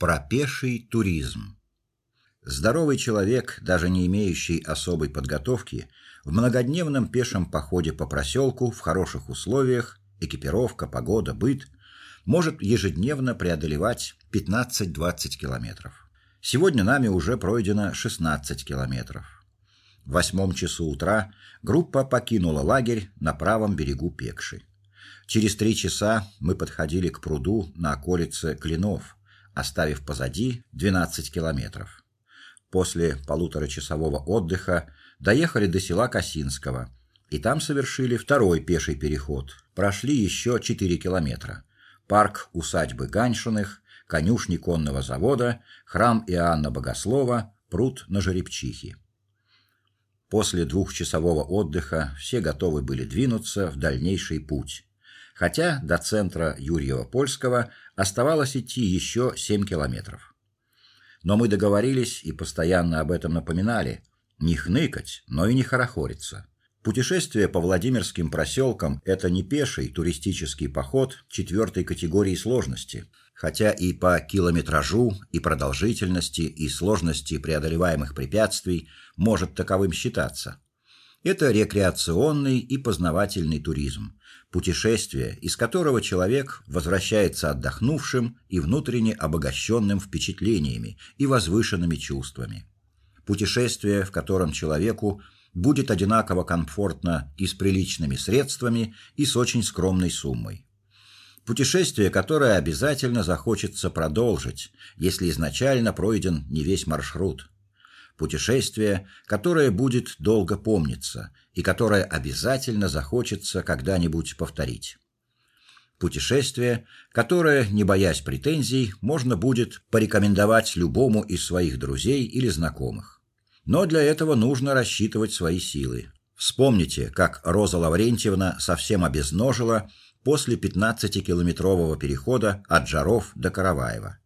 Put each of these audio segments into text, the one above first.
Про пеший туризм. Здоровый человек, даже не имеющий особой подготовки, в многодневном пешем походе по проселку в хороших условиях, экипировка, погода, быт, может ежедневно преодолевать 15-20 километров. Сегодня нами уже пройдено 16 километров. В восьмом часу утра группа покинула лагерь на правом берегу Пекши. Через три часа мы подходили к пруду на околице Клинов, оставив позади 12 километров. После полуторачасового отдыха доехали до села Косинского, и там совершили второй пеший переход. Прошли еще 4 километра. Парк усадьбы Ганьшиных, конюшни конного завода, храм Иоанна Богослова, пруд на Жеребчихе. После двухчасового отдыха все готовы были двинуться в дальнейший путь. Хотя до центра Юрьева-Польского оставалось идти еще 7 километров. Но мы договорились и постоянно об этом напоминали: не хныкать, но и не хорохориться. Путешествие по Владимирским проселкам – это не пеший туристический поход четвертой категории сложности, хотя и по километражу, и продолжительности, и сложности преодолеваемых препятствий может таковым считаться. Это рекреационный и познавательный туризм, путешествие, из которого человек возвращается отдохнувшим и внутренне обогащенным впечатлениями и возвышенными чувствами. Путешествие, в котором человеку будет одинаково комфортно и с приличными средствами, и с очень скромной суммой. Путешествие, которое обязательно захочется продолжить, если изначально пройден не весь маршрут. Путешествие, которое будет долго помниться и которое обязательно захочется когда-нибудь повторить. Путешествие, которое, не боясь претензий, можно будет порекомендовать любому из своих друзей или знакомых. Но для этого нужно рассчитывать свои силы. Вспомните, как Роза Лаврентьевна совсем обезножила после 15-километрового перехода от Жаров до Караваева.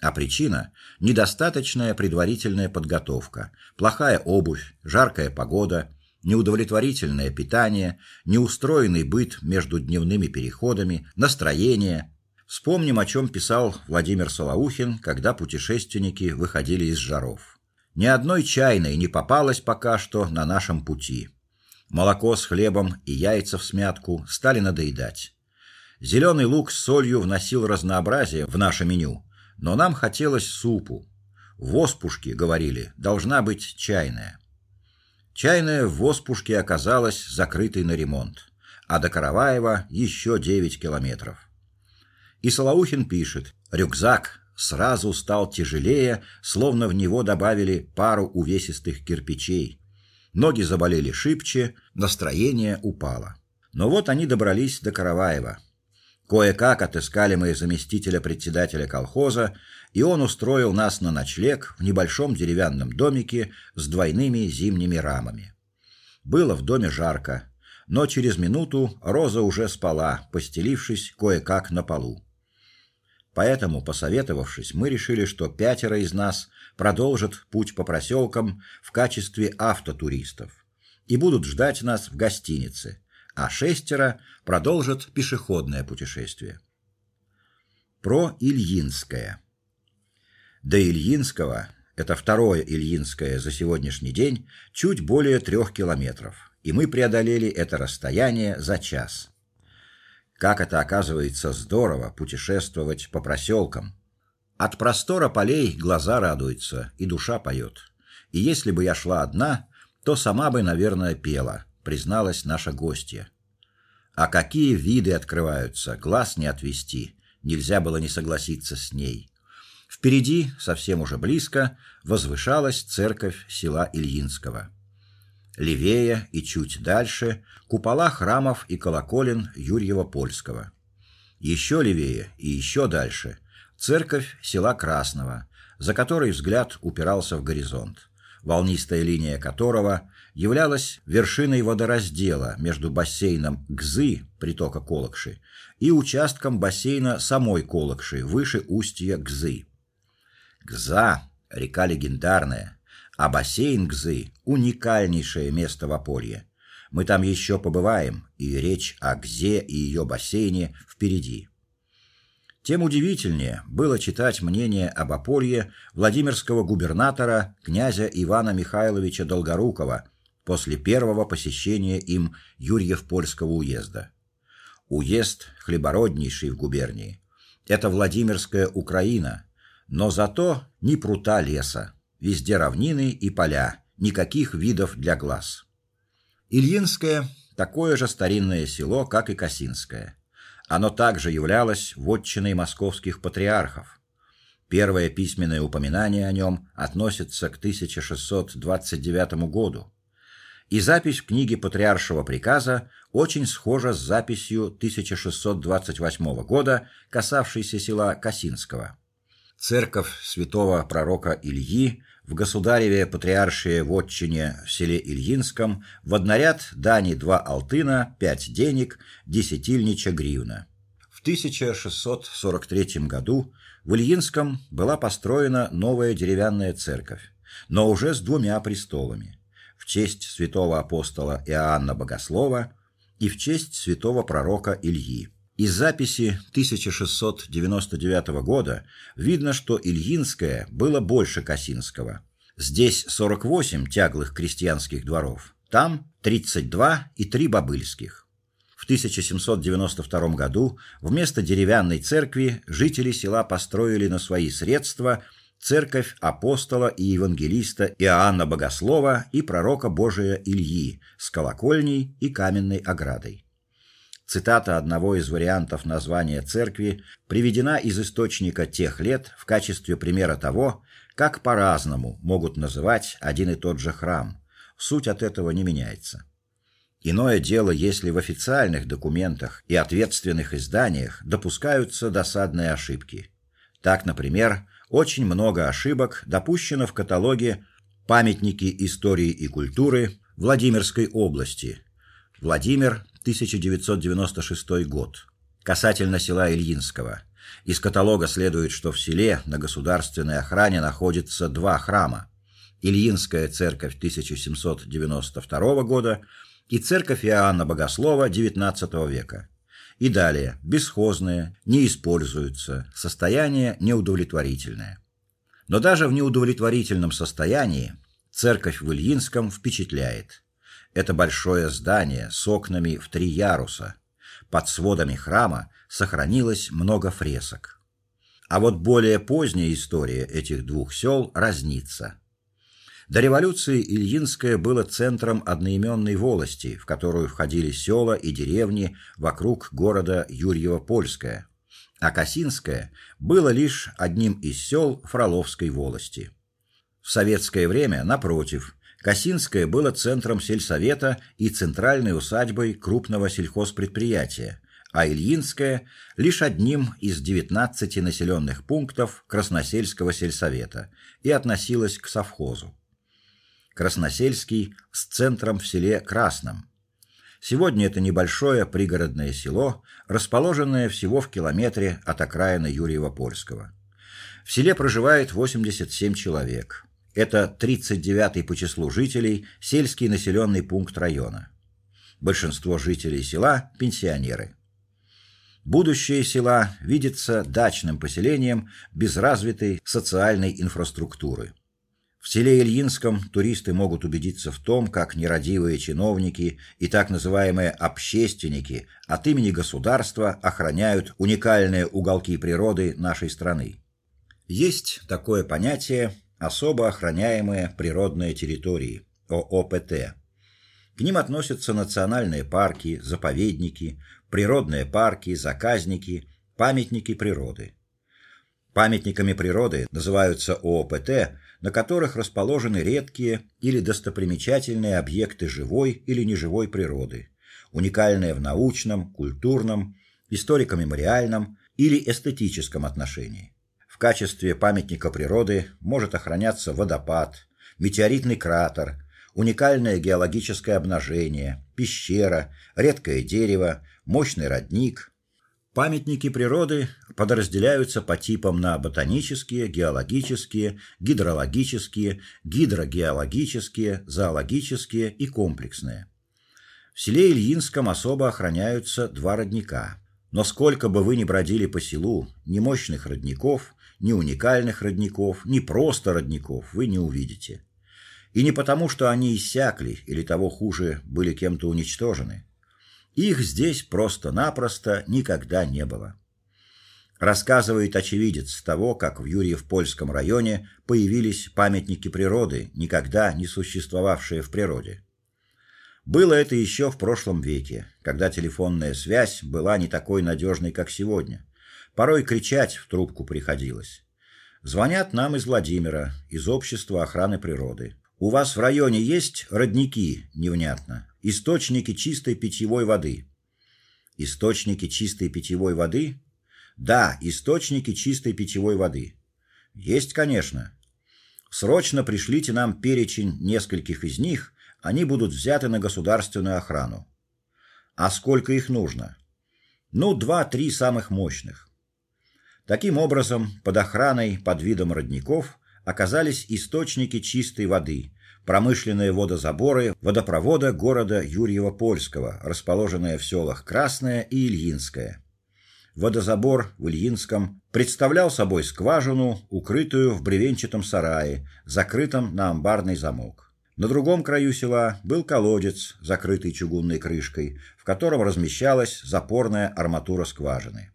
А причина недостаточная предварительная подготовка, плохая обувь, жаркая погода, неудовлетворительное питание, неустроенный быт между дневными переходами, настроение. Вспомним, о чем писал Владимир Солоухин, когда путешественники выходили из Жаров. Ни одной чайной не попалось пока что на нашем пути. Молоко с хлебом и яйца в смятку стали надоедать. Зеленый лук с солью вносил разнообразие в наше меню, но нам хотелось супу. В Воспушке, говорили, должна быть чайная. Чайная в Воспушке оказалась закрытой на ремонт, а до Караваева еще 9 километров. И Солоухин пишет: "Рюкзак сразу стал тяжелее, словно в него добавили пару увесистых кирпичей. Ноги заболели шибче, настроение упало. Но вот они добрались до Караваева. Кое-как отыскали мы заместителя председателя колхоза, и он устроил нас на ночлег в небольшом деревянном домике с двойными зимними рамами. Было в доме жарко, но через минуту Роза уже спала, постелившись кое-как на полу. Поэтому, посоветовавшись, мы решили, что пятеро из нас продолжат путь по проселкам в качестве автотуристов и будут ждать нас в гостинице, а шестеро продолжат пешеходное путешествие. Про Ильинское. До Ильинского, это второе Ильинское за сегодняшний день, чуть более трех километров, и мы преодолели это расстояние за час. Как это оказывается здорово путешествовать по проселкам. От простора полей глаза радуются и душа поет. И если бы я шла одна, то сама бы, наверное, пела, призналась наша гостья. А какие виды открываются, глаз не отвести. Нельзя было не согласиться с ней. Впереди, совсем уже близко, возвышалась церковь села Ильинского. Левее и чуть дальше купола храмов и колоколен Юрьева-Польского. Еще левее и еще дальше церковь села Красного, за которой взгляд упирался в горизонт, волнистая линия которого являлась вершиной водораздела между бассейном Гзы, притока Колокши, и участком бассейна самой Колокши, выше устья Гзы. Гза река легендарная, а бассейн Гзы уникальнейшее место в Аполье. Мы там еще побываем, и речь о Гзе и ее бассейне впереди. Тем удивительнее было читать мнение об Аполье Владимирского губернатора князя Ивана Михайловича Долгорукова после первого посещения им Юрьев-Польского уезда. Уезд хлебороднейший в губернии. Это Владимирская Украина, но зато ни прута леса, везде равнины и поля, никаких видов для глаз. Ильинское такое же старинное село, как и Косинское. Оно также являлось вотчиной московских патриархов. Первое письменное упоминание о нем относится к 1629 году. И запись в книге патриаршего приказа очень схожа с записью 1628 года, касавшейся села Косинского. Церковь святого пророка Ильи в государеве патриаршие вотчине в селе Ильинском в одноряд дани два алтына, пять денег, десятильнича гривна. В 1643 году в Ильинском была построена новая деревянная церковь, но уже с двумя престолами в честь святого апостола Иоанна Богослова и в честь святого пророка Ильи. Из записи 1699 года видно, что Ильинское было больше Косинского. Здесь 48 тяглых крестьянских дворов, там 32 и 3 бобыльских. В 1792 году вместо деревянной церкви жители села построили на свои средства церковь апостола и евангелиста Иоанна Богослова и пророка Божия Ильи с колокольней и каменной оградой. Цитата одного из вариантов названия церкви приведена из источника тех лет в качестве примера того, как по-разному могут называть один и тот же храм. Суть от этого не меняется. Иное дело, если в официальных документах и ответственных изданиях допускаются досадные ошибки. Так, например, очень много ошибок допущено в каталоге Памятники истории и культуры Владимирской области. Владимир, 1996 год. Касательно села Ильинского. Из каталога следует, что в селе на государственной охране находится два храма: Ильинская церковь 1792 года и церковь Иоанна Богослова XIX века. И далее: бесхозные, не используются, состояние неудовлетворительное. Но даже в неудовлетворительном состоянии церковь в Ильинском впечатляет. Это большое здание с окнами в три яруса. Под сводами храма сохранилось много фресок. А вот более поздняя история этих двух сел разнится. До революции Ильинское было центром одноименной волости, в которую входили села и деревни вокруг города Юрьево-Польское, а Косинское было лишь одним из сел Фроловской волости. В советское время, напротив, Косинское было центром сельсовета и центральной усадьбой крупного сельхозпредприятия, а Ильинское лишь одним из 19 населенных пунктов Красносельского сельсовета и относилось к совхозу. Красносельский с центром в селе Красном. Сегодня это небольшое пригородное село, расположенное всего в километре от окраины Юрьево-Польского. В селе проживает 87 человек. Это 39-й по числу жителей сельский населенный пункт района. Большинство жителей села пенсионеры. Будущее села видится дачным поселением без развитой социальной инфраструктуры. В селе Ильинском туристы могут убедиться в том, как нерадивые чиновники и так называемые общественники от имени государства охраняют уникальные уголки природы нашей страны. Есть такое понятие особо охраняемые природные территории ООПТ. К ним относятся национальные парки, заповедники, природные парки, заказники, памятники природы. Памятниками природы называются ООПТ, на которых расположены редкие или достопримечательные объекты живой или неживой природы, уникальные в научном, культурном, историко-мемориальном или эстетическом отношении. В качестве памятника природы может охраняться водопад, метеоритный кратер, уникальное геологическое обнажение, пещера, редкое дерево, мощный родник. Памятники природы подразделяются по типам на ботанические, геологические, гидрологические, гидрогеологические, зоологические и комплексные. В селе Ильинском особо охраняются два родника: Но сколько бы вы ни бродили по селу, ни мощных родников, ни уникальных родников, ни просто родников вы не увидите. И не потому, что они иссякли или того хуже, были кем-то уничтожены. Их здесь просто-напросто никогда не было. Рассказывает очевидец того, как в Юрьев-Польском районе появились памятники природы, никогда не существовавшие в природе. Было это еще в прошлом веке, когда телефонная связь была не такой надежной, как сегодня. Порой кричать в трубку приходилось. Звонят нам из Владимира, из общества охраны природы. У вас в районе есть родники, невнятно. Источники чистой питьевой воды. Источники чистой питьевой воды? Да, источники чистой питьевой воды. Есть, конечно. Срочно пришлите нам перечень нескольких из них, они будут взяты на государственную охрану. А сколько их нужно? Ну, два-три самых мощных. Таким образом, под охраной под видом родников оказались источники чистой воды, промышленные водозаборы водопровода города Юрьево-Польского, расположенные в селах Красное и Ильинское. Водозабор в Ильинском представлял собой скважину, укрытую в бревенчатом сарае, закрытом на амбарный замок. На другом краю села был колодец, закрытый чугунной крышкой, в котором размещалась запорная арматура скважины.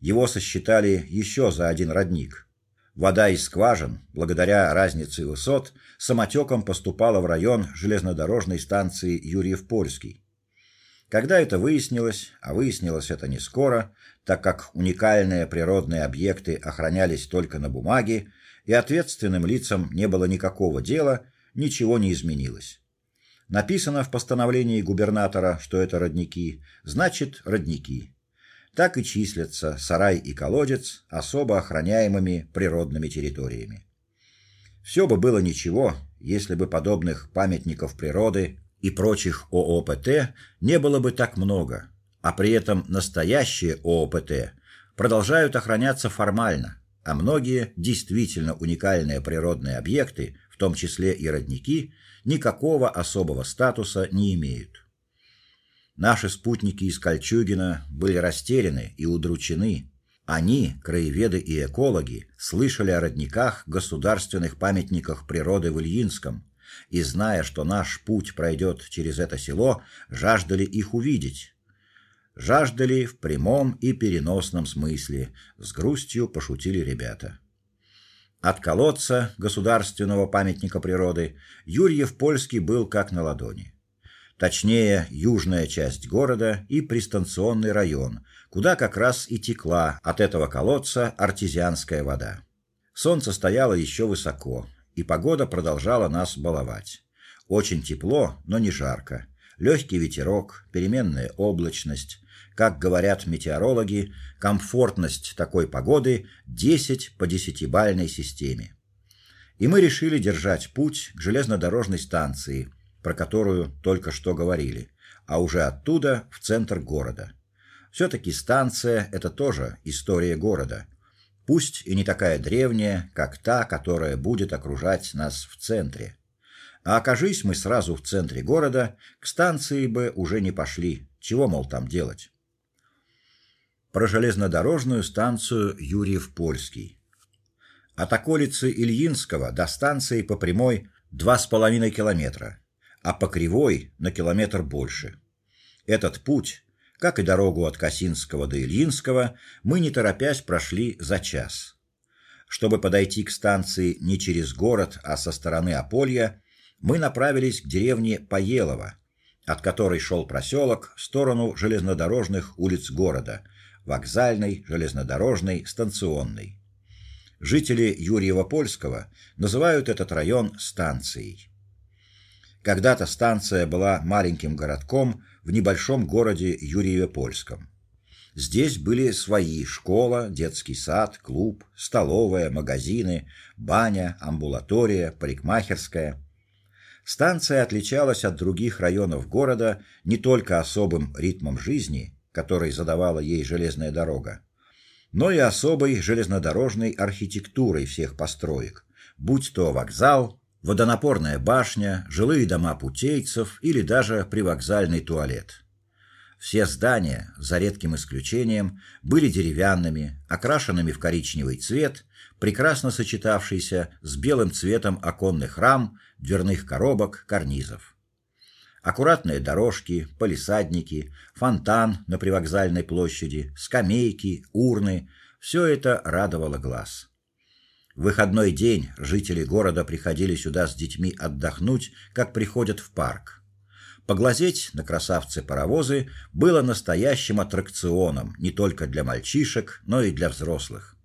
Его сосчитали еще за один родник. Вода из скважин, благодаря разнице высот, самотеком поступала в район железнодорожной станции Юрьев-Польский. Когда это выяснилось, а выяснилось это не скоро, так как уникальные природные объекты охранялись только на бумаге, и ответственным лицам не было никакого дела, ничего не изменилось. Написано в постановлении губернатора, что это родники, значит, родники. Так и числятся сарай и колодец особо охраняемыми природными территориями. Все бы было ничего, если бы подобных памятников природы и прочих ООПТ не было бы так много, а при этом настоящие ООПТ продолжают охраняться формально, а многие действительно уникальные природные объекты, в том числе и родники, никакого особого статуса не имеют. Наши спутники из Кольчугина были растеряны и удручены. Они, краеведы и экологи, слышали о родниках, государственных памятниках природы в Ильинском, и зная, что наш путь пройдет через это село, жаждали их увидеть. Жаждали в прямом и переносном смысле, с грустью пошутили ребята. От колодца государственного памятника природы Юрьев Польский был как на ладони. Точнее, южная часть города и пристанционный район, куда как раз и текла от этого колодца артезианская вода. Солнце стояло еще высоко, и погода продолжала нас баловать. Очень тепло, но не жарко. Легкий ветерок, переменная облачность. Как говорят метеорологи, комфортность такой погоды 10 по десятибалльной системе. И мы решили держать путь к железнодорожной станции, про которую только что говорили, а уже оттуда в центр города. все таки станция это тоже история города пусть и не такая древняя, как та, которая будет окружать нас в центре. А окажись мы сразу в центре города, к станции бы уже не пошли. Чего мол там делать? Про железнодорожную станцию Юрьев-Польский. От околицы Ильинского до станции по прямой два с половиной километра, а по кривой на километр больше. Этот путь как и дорогу от Касинского до Ильинского, мы не торопясь прошли за час. Чтобы подойти к станции не через город, а со стороны Аполья, мы направились к деревне Поелово, от которой шел проселок в сторону железнодорожных улиц города: вокзальной, железнодорожной, станционной. Жители Юрьево-Польского называют этот район станцией. Когда-то станция была маленьким городком в небольшом городе Юрьево-Польском. Здесь были свои школа, детский сад, клуб, столовая, магазины, баня, амбулатория, парикмахерская. Станция отличалась от других районов города не только особым ритмом жизни, который задавала ей железная дорога, но и особой железнодорожной архитектурой всех построек, будь то вокзал, водонапорная башня, жилые дома путейцев или даже привокзальный туалет. Все здания, за редким исключением, были деревянными, окрашенными в коричневый цвет, прекрасно сочетавшийся с белым цветом оконных рам, дверных коробок, карнизов. Аккуратные дорожки, палисадники, фонтан на привокзальной площади, скамейки, урны все это радовало глаз. В выходной день жители города приходили сюда с детьми отдохнуть, как приходят в парк. Поглазеть на красавцы-паровозы было настоящим аттракционом не только для мальчишек, но и для взрослых.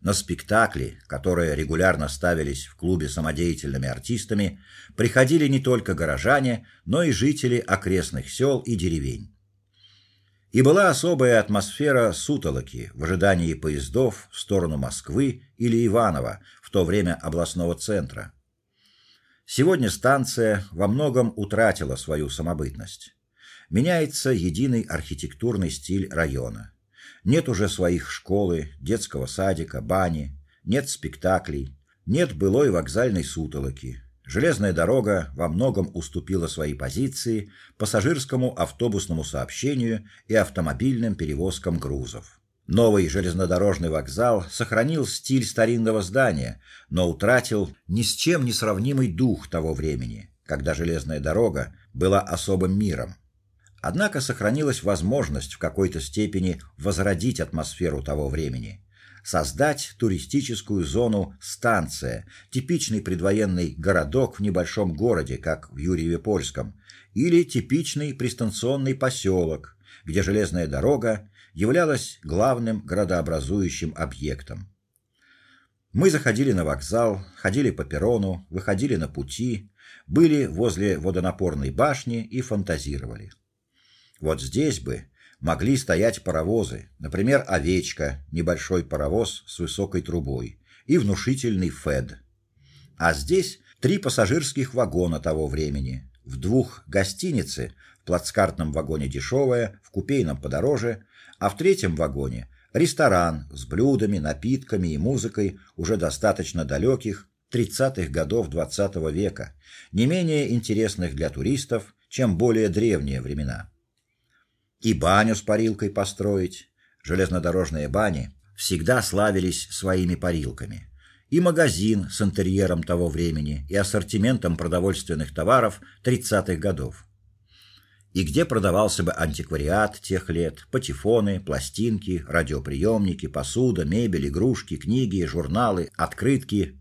На спектакли, которые регулярно ставились в клубе самодеятельными артистами, приходили не только горожане, но и жители окрестных сел и деревень. И была особая атмосфера сутолоки в ожидании поездов в сторону Москвы или Иваново, в то время областного центра. Сегодня станция во многом утратила свою самобытность. Меняется единый архитектурный стиль района. Нет уже своих школы, детского садика, бани, нет спектаклей, нет былой вокзальной сутолоки. Железная дорога во многом уступила свои позиции пассажирскому автобусному сообщению и автомобильным перевозкам грузов. Новый железнодорожный вокзал сохранил стиль старинного здания, но утратил ни с чем не сравнимый дух того времени, когда железная дорога была особым миром. Однако сохранилась возможность в какой-то степени возродить атмосферу того времени, создать туристическую зону станция, типичный предвоенный городок в небольшом городе, как в Юрьеве-Польском, или типичный пристанционный поселок, где железная дорога являлась главным градообразующим объектом. Мы заходили на вокзал, ходили по перрону, выходили на пути, были возле водонапорной башни и фантазировали. Вот здесь бы могли стоять паровозы, например, Овечка, небольшой паровоз с высокой трубой, и внушительный Фед. А здесь три пассажирских вагона того времени. В двух гостиницы, в плацкартном вагоне дешевая, в купейном подороже, а в третьем вагоне ресторан с блюдами, напитками и музыкой уже достаточно далеких 30-х годов XX -го века, не менее интересных для туристов, чем более древние времена и баню с парилкой построить. Железнодорожные бани всегда славились своими парилками. И магазин с интерьером того времени и ассортиментом продовольственных товаров 30-х годов. И где продавался бы антиквариат тех лет: патефоны, пластинки, радиоприемники, посуда, мебель, игрушки, книги, журналы, открытки.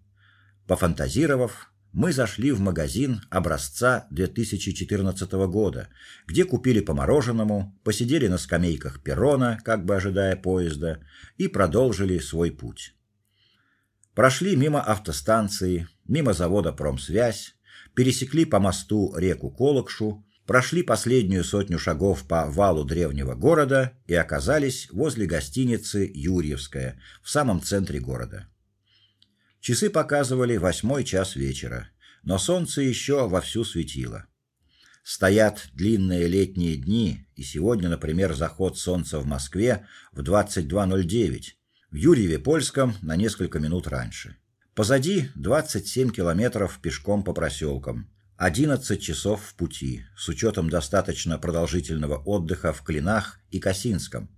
Пофантазировав, мы зашли в магазин образца 2014 года, где купили по мороженому, посидели на скамейках перрона, как бы ожидая поезда, и продолжили свой путь. Прошли мимо автостанции, мимо завода Промсвязь, пересекли по мосту реку Колокшу, прошли последнюю сотню шагов по валу древнего города и оказались возле гостиницы Юрьевская в самом центре города. Часы показывали восьмой час вечера, но солнце еще вовсю светило. Стоят длинные летние дни, и сегодня, например, заход солнца в Москве в 22:09, в Юрьеве-Польском на несколько минут раньше. Позади 27 километров пешком по проселкам, 11 часов в пути, с учетом достаточно продолжительного отдыха в Клинах и Косинском.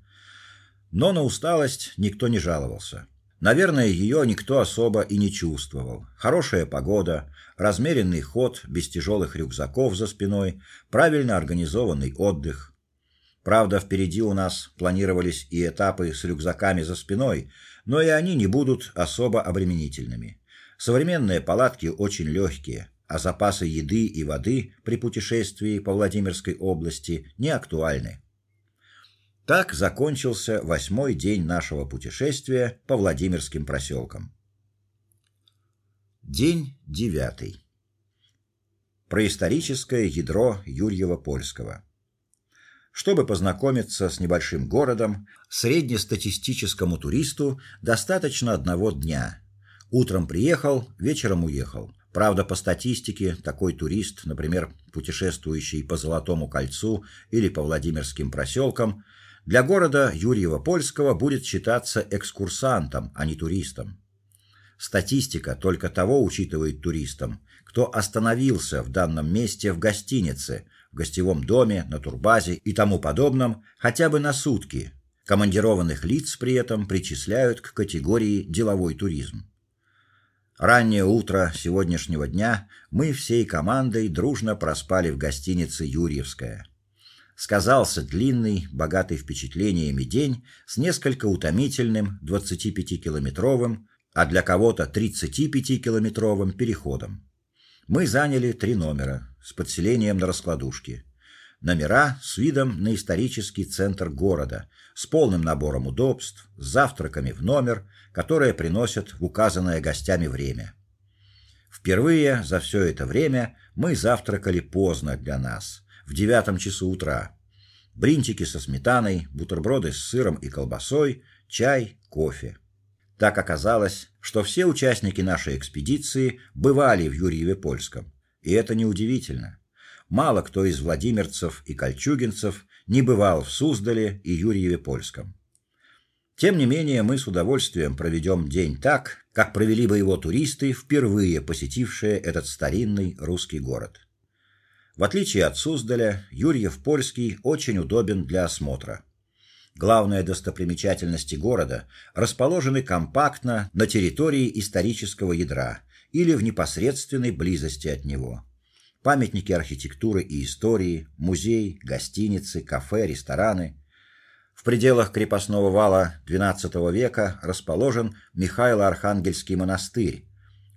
Но на усталость никто не жаловался. Наверное, ее никто особо и не чувствовал. Хорошая погода, размеренный ход без тяжелых рюкзаков за спиной, правильно организованный отдых. Правда, впереди у нас планировались и этапы с рюкзаками за спиной, но и они не будут особо обременительными. Современные палатки очень легкие, а запасы еды и воды при путешествии по Владимирской области не актуальны. Так закончился восьмой день нашего путешествия по Владимирским проселкам. День девятый. Происторическое ядро Юрьева-Польского. Чтобы познакомиться с небольшим городом, среднестатистическому туристу достаточно одного дня. Утром приехал, вечером уехал. Правда, по статистике, такой турист, например, путешествующий по Золотому кольцу или по Владимирским проселкам, для города Юрьево-Польского будет считаться экскурсантом, а не туристом. Статистика только того учитывает туристам, кто остановился в данном месте в гостинице в гостевом доме, на турбазе и тому подобном хотя бы на сутки. Командированных лиц при этом причисляют к категории деловой туризм. Раннее утро сегодняшнего дня мы всей командой дружно проспали в гостинице Юрьевская. Сказался длинный, богатый впечатлениями день с несколько утомительным 25-километровым, а для кого-то 35-километровым переходом. Мы заняли три номера с подселением на раскладушке. Номера с видом на исторический центр города, с полным набором удобств, с завтраками в номер, которые приносят в указанное гостями время. Впервые за все это время мы завтракали поздно для нас, в девятом часу утра. Бринчики со сметаной, бутерброды с сыром и колбасой, чай, кофе. Так оказалось, что все участники нашей экспедиции бывали в Юрьеве-Польском, и это неудивительно. Мало кто из владимирцев и кольчугинцев не бывал в Суздале и Юрьеве-Польском. Тем не менее, мы с удовольствием проведем день так, как провели бы его туристы, впервые посетившие этот старинный русский город. В отличие от Суздаля, Юрьев-Польский очень удобен для осмотра. Главные достопримечательности города расположены компактно на территории исторического ядра или в непосредственной близости от него. Памятники архитектуры и истории, музей, гостиницы, кафе, рестораны. В пределах крепостного вала XII века расположен Михаило-Архангельский монастырь,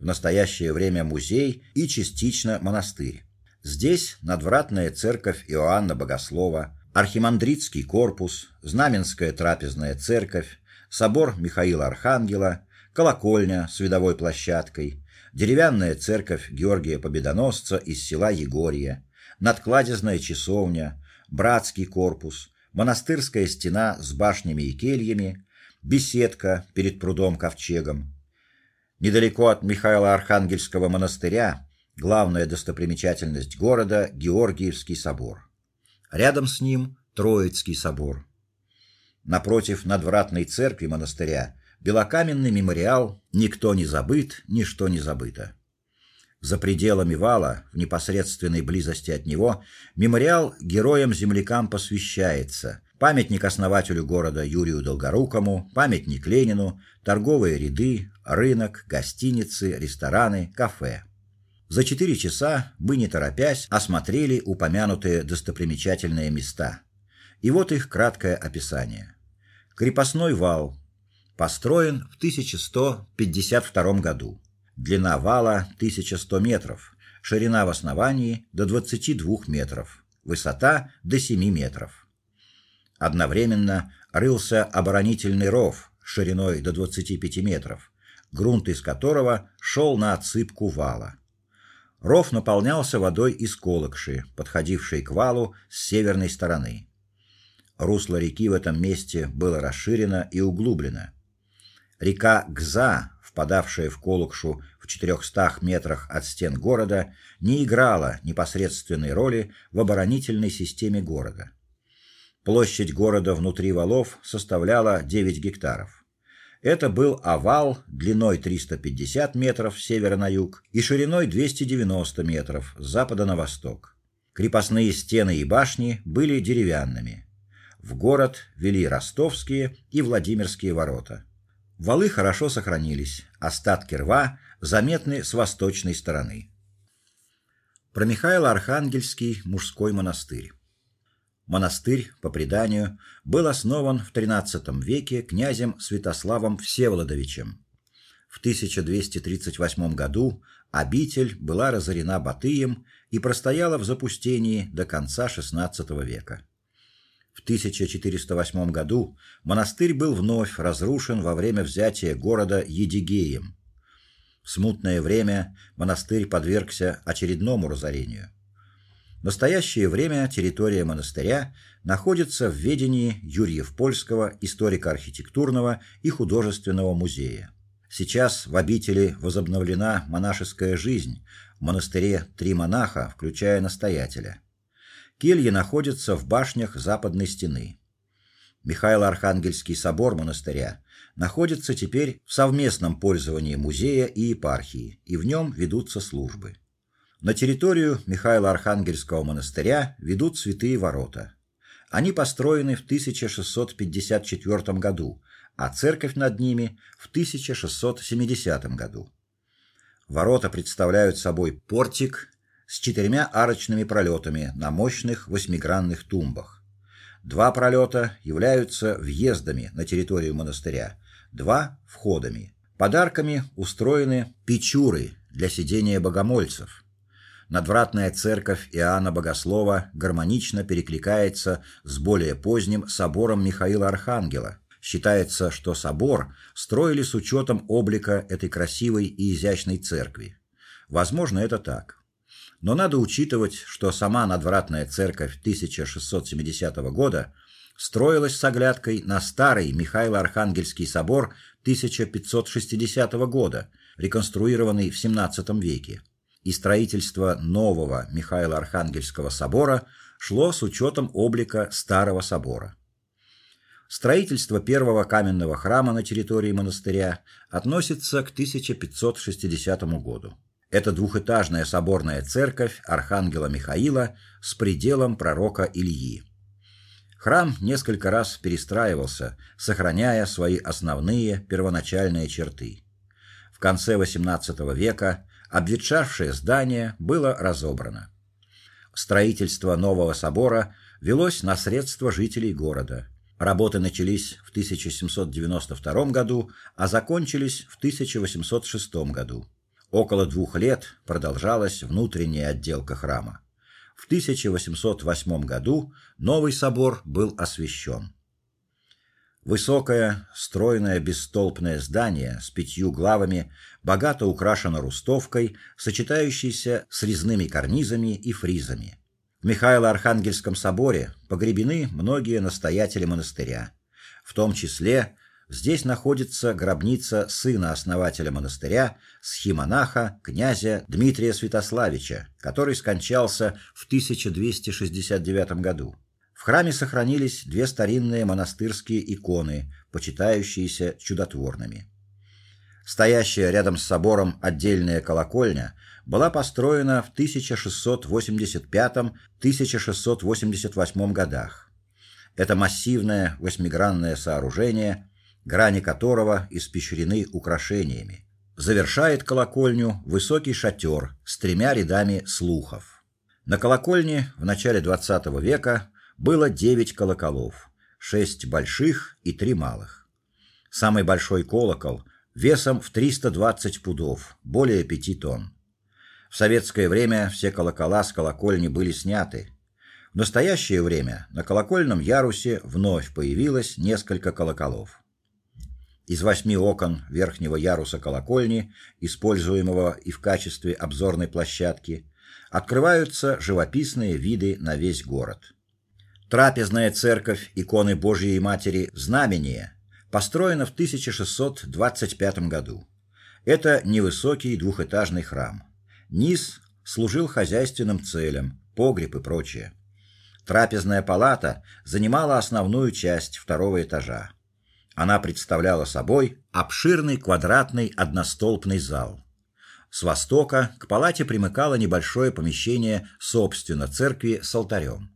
в настоящее время музей и частично монастырь. Здесь надвратная церковь Иоанна Богослова, архимандритский корпус, Знаменская трапезная церковь, собор Михаила Архангела, колокольня с видовой площадкой, деревянная церковь Георгия Победоносца из села Егорье, надкладезная часовня, братский корпус, монастырская стена с башнями и кельями, беседка перед прудом-ковчегом. Недалеко от Михаила Архангельского монастыря главная достопримечательность города Георгиевский собор. Рядом с ним Троицкий собор. Напротив надвратной церкви монастыря белокаменный мемориал Никто не забыт, ничто не забыто. За пределами вала, в непосредственной близости от него, мемориал героям-землякам посвящается. Памятник основателю города Юрию Долгорукому, памятник Ленину, торговые ряды, рынок, гостиницы, рестораны, кафе. За четыре часа мы, не торопясь, осмотрели упомянутые достопримечательные места. И вот их краткое описание. Крепостной вал построен в 1152 году. Длина вала 1100 метров, ширина в основании до 22 метров, высота до 7 метров. Одновременно рылся оборонительный ров шириной до 25 метров, грунт из которого шел на отсыпку вала. Ров наполнялся водой из колокши, подходившей к валу с северной стороны. Русло реки в этом месте было расширено и углублено. Река Гза, впадавшая в Колокшу в 400 метрах от стен города, не играла непосредственной роли в оборонительной системе города. Площадь города внутри валов составляла 9 гектаров. Это был овал длиной 350 метров с севера на юг и шириной 290 метров с запада на восток. Крепостные стены и башни были деревянными. В город вели ростовские и Владимирские ворота. Валы хорошо сохранились, остатки рва заметны с восточной стороны. Про Михаила Архангельский мужской монастырь. Монастырь, по преданию, был основан в XIII веке князем Святославом Всеволодовичем. В 1238 году обитель была разорена Батыем и простояла в запустении до конца XVI века. В 1408 году монастырь был вновь разрушен во время взятия города Едигеем. В смутное время монастырь подвергся очередному разорению. Настоящее время территория монастыря находится в ведении Юрьев-Польского историко-архитектурного и художественного музея. Сейчас в обители возобновлена монашеская жизнь. В монастыре три монаха, включая настоятеля. Кельи находятся в башнях западной стены. Михаило-Архангельский собор монастыря находится теперь в совместном пользовании музея и епархии, и в нем ведутся службы. На территорию Михаила Архангельского монастыря ведут святые ворота. Они построены в 1654 году, а церковь над ними в 1670 году. Ворота представляют собой портик с четырьмя арочными пролетами на мощных восьмигранных тумбах. Два пролета являются въездами на территорию монастыря, два входами. Подарками устроены печуры для сидения богомольцев. Надвратная церковь Иоанна Богослова гармонично перекликается с более поздним собором Михаила Архангела. Считается, что собор строили с учетом облика этой красивой и изящной церкви. Возможно, это так. Но надо учитывать, что сама надвратная церковь 1670 года строилась с оглядкой на старый Михаило-Архангельский собор 1560 года, реконструированный в XVII веке и строительство нового Михаило-Архангельского собора шло с учетом облика старого собора. Строительство первого каменного храма на территории монастыря относится к 1560 году. Это двухэтажная соборная церковь архангела Михаила с пределом пророка Ильи. Храм несколько раз перестраивался, сохраняя свои основные первоначальные черты. В конце XVIII века обветшавшее здание было разобрано. Строительство нового собора велось на средства жителей города. Работы начались в 1792 году, а закончились в 1806 году. Около двух лет продолжалась внутренняя отделка храма. В 1808 году новый собор был освящен. Высокое, стройное бесстолбное здание с пятью главами богато украшено рустовкой, сочетающейся с резными карнизами и фризами. В Михаило-Архангельском соборе погребены многие настоятели монастыря, в том числе здесь находится гробница сына основателя монастыря, схимонаха князя Дмитрия Святославича, который скончался в 1269 году. В храме сохранились две старинные монастырские иконы, почитающиеся чудотворными. Стоящая рядом с собором отдельная колокольня была построена в 1685-1688 годах. Это массивное восьмигранное сооружение, грани которого испещрены украшениями. Завершает колокольню высокий шатер с тремя рядами слухов. На колокольне в начале XX века было девять колоколов, шесть больших и три малых. Самый большой колокол весом в 320 пудов, более пяти тонн. В советское время все колокола с колокольни были сняты. В настоящее время на колокольном ярусе вновь появилось несколько колоколов. Из восьми окон верхнего яруса колокольни, используемого и в качестве обзорной площадки, открываются живописные виды на весь город. Трапезная церковь иконы Божией Матери Знамения построена в 1625 году. Это невысокий двухэтажный храм. Низ служил хозяйственным целям, погреб и прочее. Трапезная палата занимала основную часть второго этажа. Она представляла собой обширный квадратный одностолбный зал. С востока к палате примыкало небольшое помещение собственно церкви с алтарем.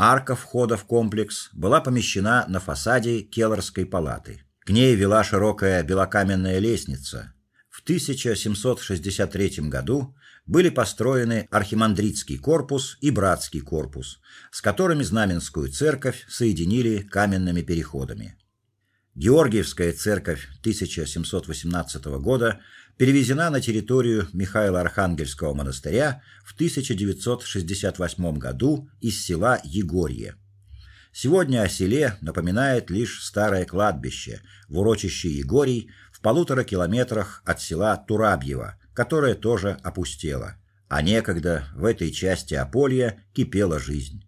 Арка входа в комплекс была помещена на фасаде Келлерской палаты. К ней вела широкая белокаменная лестница. В 1763 году были построены архимандритский корпус и братский корпус, с которыми Знаменскую церковь соединили каменными переходами. Георгиевская церковь 1718 года перевезена на территорию Михаила-Архангельского монастыря в 1968 году из села Егорье. Сегодня о селе напоминает лишь старое кладбище в урочище Егорий в полутора километрах от села Турабьево, которое тоже опустело, а некогда в этой части Аполья кипела жизнь.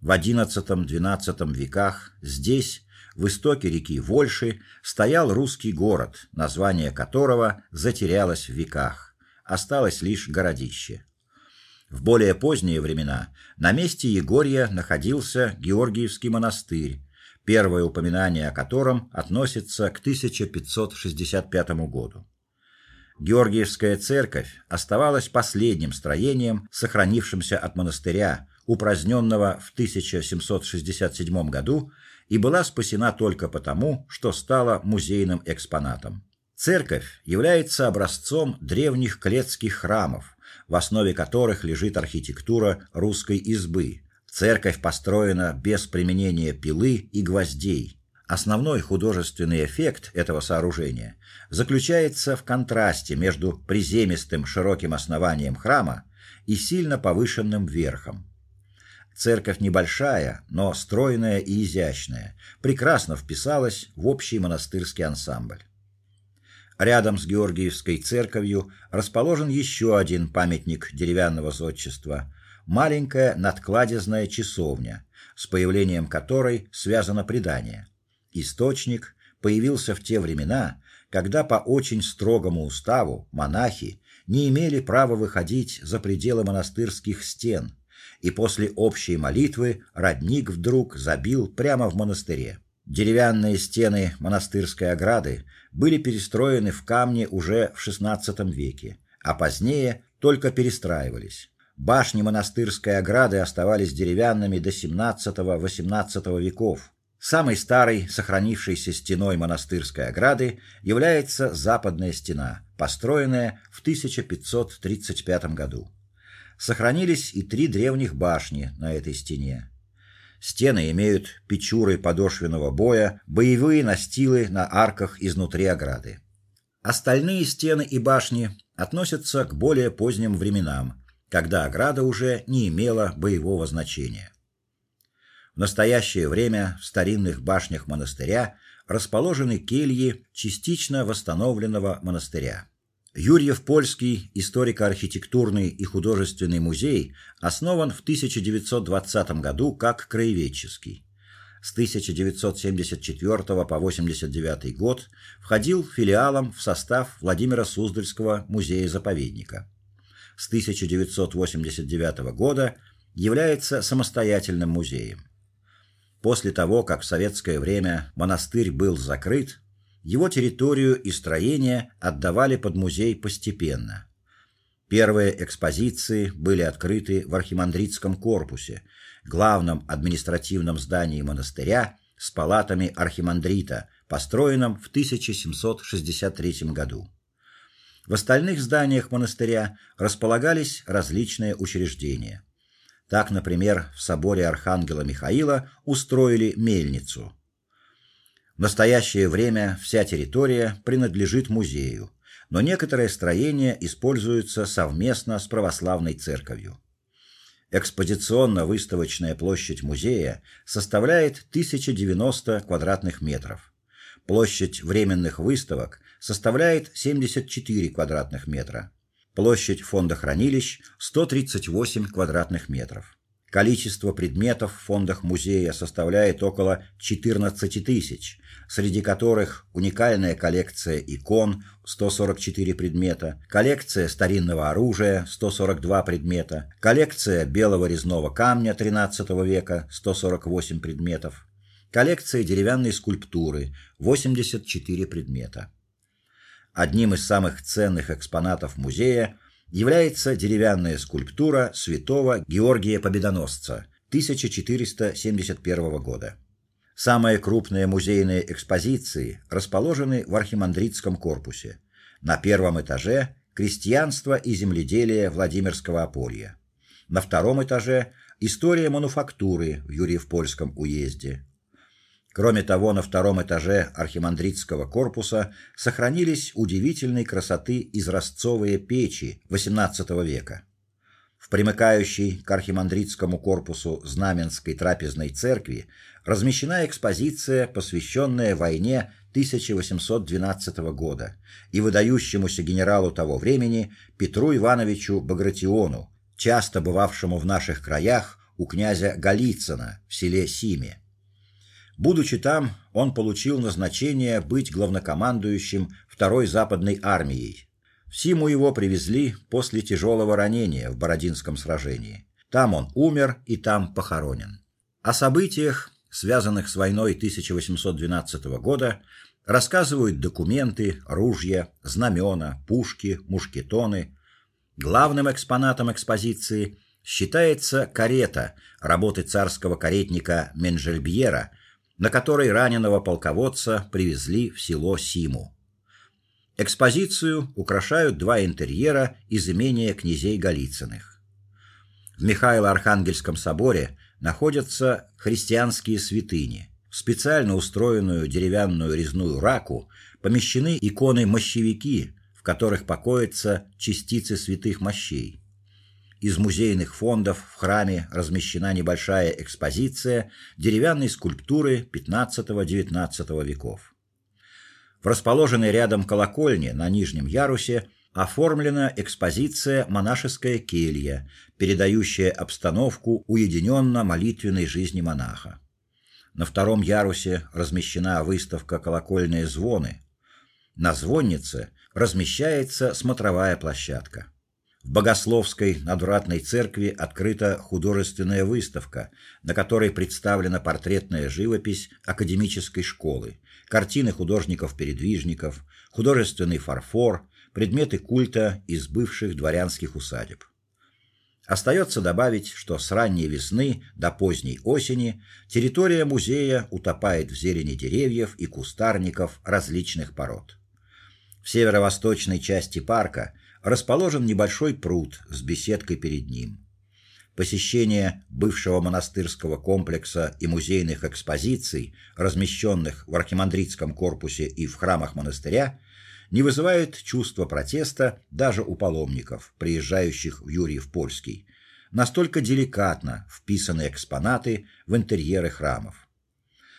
В XI-XII веках здесь в истоке реки Вольши стоял русский город, название которого затерялось в веках. Осталось лишь городище. В более поздние времена на месте Егорья находился Георгиевский монастырь, первое упоминание о котором относится к 1565 году. Георгиевская церковь оставалась последним строением, сохранившимся от монастыря, упраздненного в 1767 году, и была спасена только потому, что стала музейным экспонатом. Церковь является образцом древних клетских храмов, в основе которых лежит архитектура русской избы. Церковь построена без применения пилы и гвоздей. Основной художественный эффект этого сооружения заключается в контрасте между приземистым широким основанием храма и сильно повышенным верхом. Церковь небольшая, но стройная и изящная, прекрасно вписалась в общий монастырский ансамбль. Рядом с Георгиевской церковью расположен еще один памятник деревянного зодчества маленькая надкладезная часовня, с появлением которой связано предание. Источник появился в те времена, когда по очень строгому уставу монахи не имели права выходить за пределы монастырских стен, и после общей молитвы родник вдруг забил прямо в монастыре. Деревянные стены монастырской ограды были перестроены в камне уже в XVI веке, а позднее только перестраивались. Башни монастырской ограды оставались деревянными до XVII-XVIII веков. Самой старой сохранившейся стеной монастырской ограды является западная стена, построенная в 1535 году. Сохранились и три древних башни на этой стене. Стены имеют печуры подошвенного боя, боевые настилы на арках изнутри ограды. Остальные стены и башни относятся к более поздним временам, когда ограда уже не имела боевого значения. В настоящее время в старинных башнях монастыря расположены кельи частично восстановленного монастыря. Юрьев Польский историко-архитектурный и художественный музей основан в 1920 году как краеведческий. С 1974 по 89 год входил филиалом в состав Владимира Суздальского музея-заповедника. С 1989 года является самостоятельным музеем. После того, как в советское время монастырь был закрыт, его территорию и строения отдавали под музей постепенно. Первые экспозиции были открыты в архимандритском корпусе, главном административном здании монастыря с палатами архимандрита, построенном в 1763 году. В остальных зданиях монастыря располагались различные учреждения. Так, например, в соборе архангела Михаила устроили мельницу. В настоящее время вся территория принадлежит музею, но некоторые строения используются совместно с православной церковью. Экспозиционно-выставочная площадь музея составляет 1090 квадратных метров. Площадь временных выставок составляет 74 квадратных метра. Площадь фонда хранилищ 138 квадратных метров. Количество предметов в фондах музея составляет около 14 тысяч, среди которых уникальная коллекция икон 144 предмета, коллекция старинного оружия 142 предмета, коллекция белого резного камня XIII века 148 предметов, коллекция деревянной скульптуры 84 предмета. Одним из самых ценных экспонатов музея является деревянная скульптура святого Георгия Победоносца 1471 года. Самые крупные музейные экспозиции расположены в архимандритском корпусе. На первом этаже крестьянство и земледелие Владимирского Аполья. На втором этаже история мануфактуры в Юрьев-Польском уезде. Кроме того, на втором этаже архимандритского корпуса сохранились удивительной красоты изразцовые печи XVIII века. В примыкающей к архимандритскому корпусу Знаменской трапезной церкви размещена экспозиция, посвященная войне 1812 года и выдающемуся генералу того времени Петру Ивановичу Багратиону, часто бывавшему в наших краях у князя Голицына в селе Симе. Будучи там, он получил назначение быть главнокомандующим второй западной армией. В Симу его привезли после тяжелого ранения в Бородинском сражении. Там он умер и там похоронен. О событиях, связанных с войной 1812 года, Рассказывают документы, ружья, знамена, пушки, мушкетоны. Главным экспонатом экспозиции считается карета работы царского каретника Менжельбьера, на которой раненого полководца привезли в село Симу. Экспозицию украшают два интерьера из имения князей Голицыных. В Михаило-Архангельском соборе находятся христианские святыни. В специально устроенную деревянную резную раку помещены иконы-мощевики, в которых покоятся частицы святых мощей. Из музейных фондов в храме размещена небольшая экспозиция деревянной скульптуры XV-XIX веков. В расположенной рядом колокольне на нижнем ярусе оформлена экспозиция Монашеская келья, передающая обстановку уединенно-молитвенной жизни монаха. На втором ярусе размещена выставка Колокольные звоны. На звоннице размещается смотровая площадка. В Богословской надвратной церкви открыта художественная выставка, на которой представлена портретная живопись академической школы, картины художников-передвижников, художественный фарфор, предметы культа из бывших дворянских усадеб. Остается добавить, что с ранней весны до поздней осени территория музея утопает в зелени деревьев и кустарников различных пород. В северо-восточной части парка расположен небольшой пруд с беседкой перед ним. Посещение бывшего монастырского комплекса и музейных экспозиций, размещенных в архимандритском корпусе и в храмах монастыря, не вызывает чувства протеста даже у паломников, приезжающих в Юрьев-Польский. Настолько деликатно вписаны экспонаты в интерьеры храмов.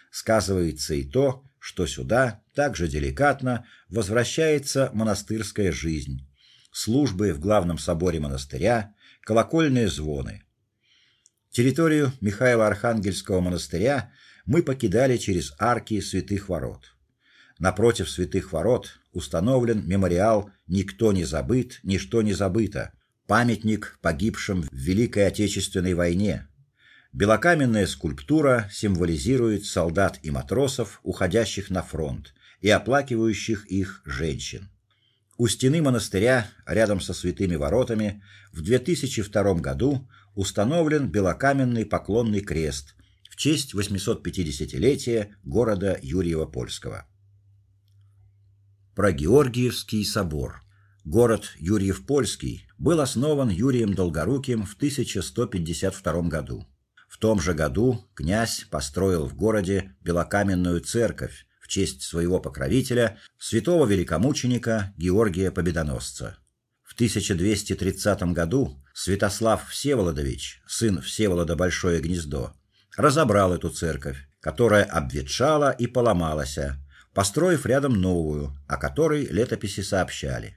Сказывается и то, что сюда также деликатно возвращается монастырская жизнь, службы в главном соборе монастыря, колокольные звоны. Территорию Михаила Архангельского монастыря мы покидали через арки святых ворот. Напротив святых ворот установлен мемориал Никто не забыт, ничто не забыто, памятник погибшим в Великой Отечественной войне. Белокаменная скульптура символизирует солдат и матросов, уходящих на фронт, и оплакивающих их женщин. У стены монастыря, рядом со святыми воротами, в 2002 году установлен белокаменный поклонный крест в честь 850-летия города Юрьево-Польского. Про Георгиевский собор. Город Юрьев-Польский был основан Юрием Долгоруким в 1152 году. В том же году князь построил в городе белокаменную церковь, честь своего покровителя, святого великомученика Георгия Победоносца. В 1230 году Святослав Всеволодович, сын Всеволода Большое Гнездо, разобрал эту церковь, которая обветшала и поломалась, построив рядом новую, о которой летописи сообщали.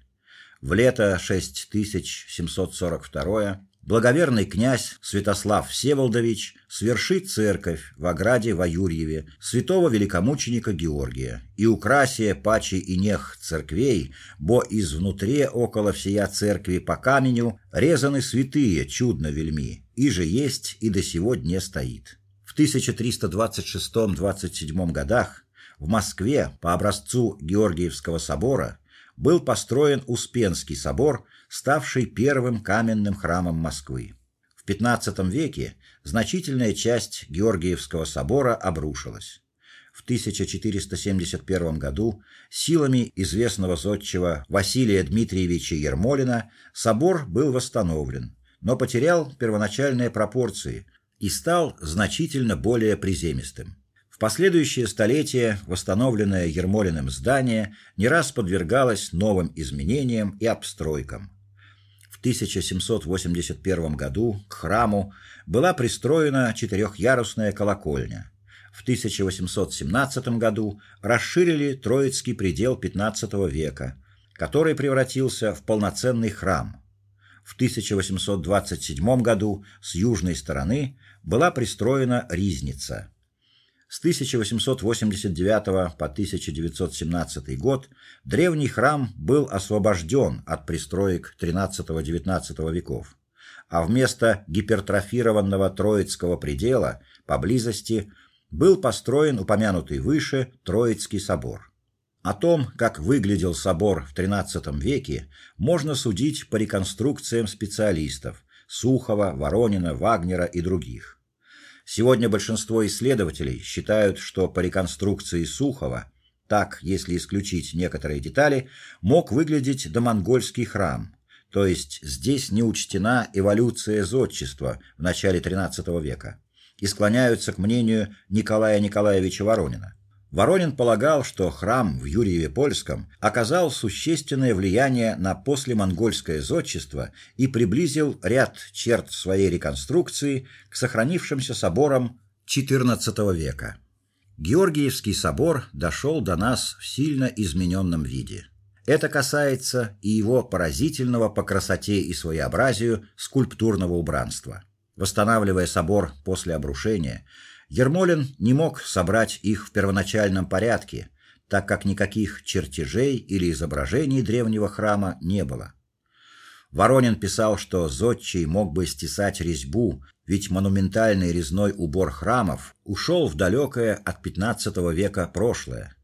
В лето 6742 благоверный князь Святослав Всеволодович свершит церковь в ограде в Аюрьеве святого великомученика Георгия и украсие пачи и нех церквей, бо из внутри около всея церкви по каменю резаны святые чудно вельми, и же есть и до сего дня стоит. В 1326-27 годах в Москве по образцу Георгиевского собора был построен Успенский собор ставший первым каменным храмом Москвы. В XV веке значительная часть Георгиевского собора обрушилась. В 1471 году силами известного зодчего Василия Дмитриевича Ермолина собор был восстановлен, но потерял первоначальные пропорции и стал значительно более приземистым. В последующие столетия восстановленное Ермолиным здание не раз подвергалось новым изменениям и обстройкам. 1781 году к храму была пристроена четырехъярусная колокольня. В 1817 году расширили Троицкий предел XV века, который превратился в полноценный храм. В 1827 году с южной стороны была пристроена ризница. С 1889 по 1917 год древний храм был освобожден от пристроек XIII-XIX веков, а вместо гипертрофированного Троицкого предела поблизости был построен упомянутый выше Троицкий собор. О том, как выглядел собор в XIII веке, можно судить по реконструкциям специалистов Сухова, Воронина, Вагнера и других. Сегодня большинство исследователей считают, что по реконструкции Сухова, так, если исключить некоторые детали, мог выглядеть домонгольский храм. То есть здесь не учтена эволюция зодчества в начале XIII века. И склоняются к мнению Николая Николаевича Воронина. Воронин полагал, что храм в Юрьеве-Польском оказал существенное влияние на послемонгольское зодчество и приблизил ряд черт своей реконструкции к сохранившимся соборам XIV века. Георгиевский собор дошел до нас в сильно измененном виде. Это касается и его поразительного по красоте и своеобразию скульптурного убранства. Восстанавливая собор после обрушения, Ермолин не мог собрать их в первоначальном порядке, так как никаких чертежей или изображений древнего храма не было. Воронин писал, что зодчий мог бы стесать резьбу, ведь монументальный резной убор храмов ушел в далекое от XV века прошлое.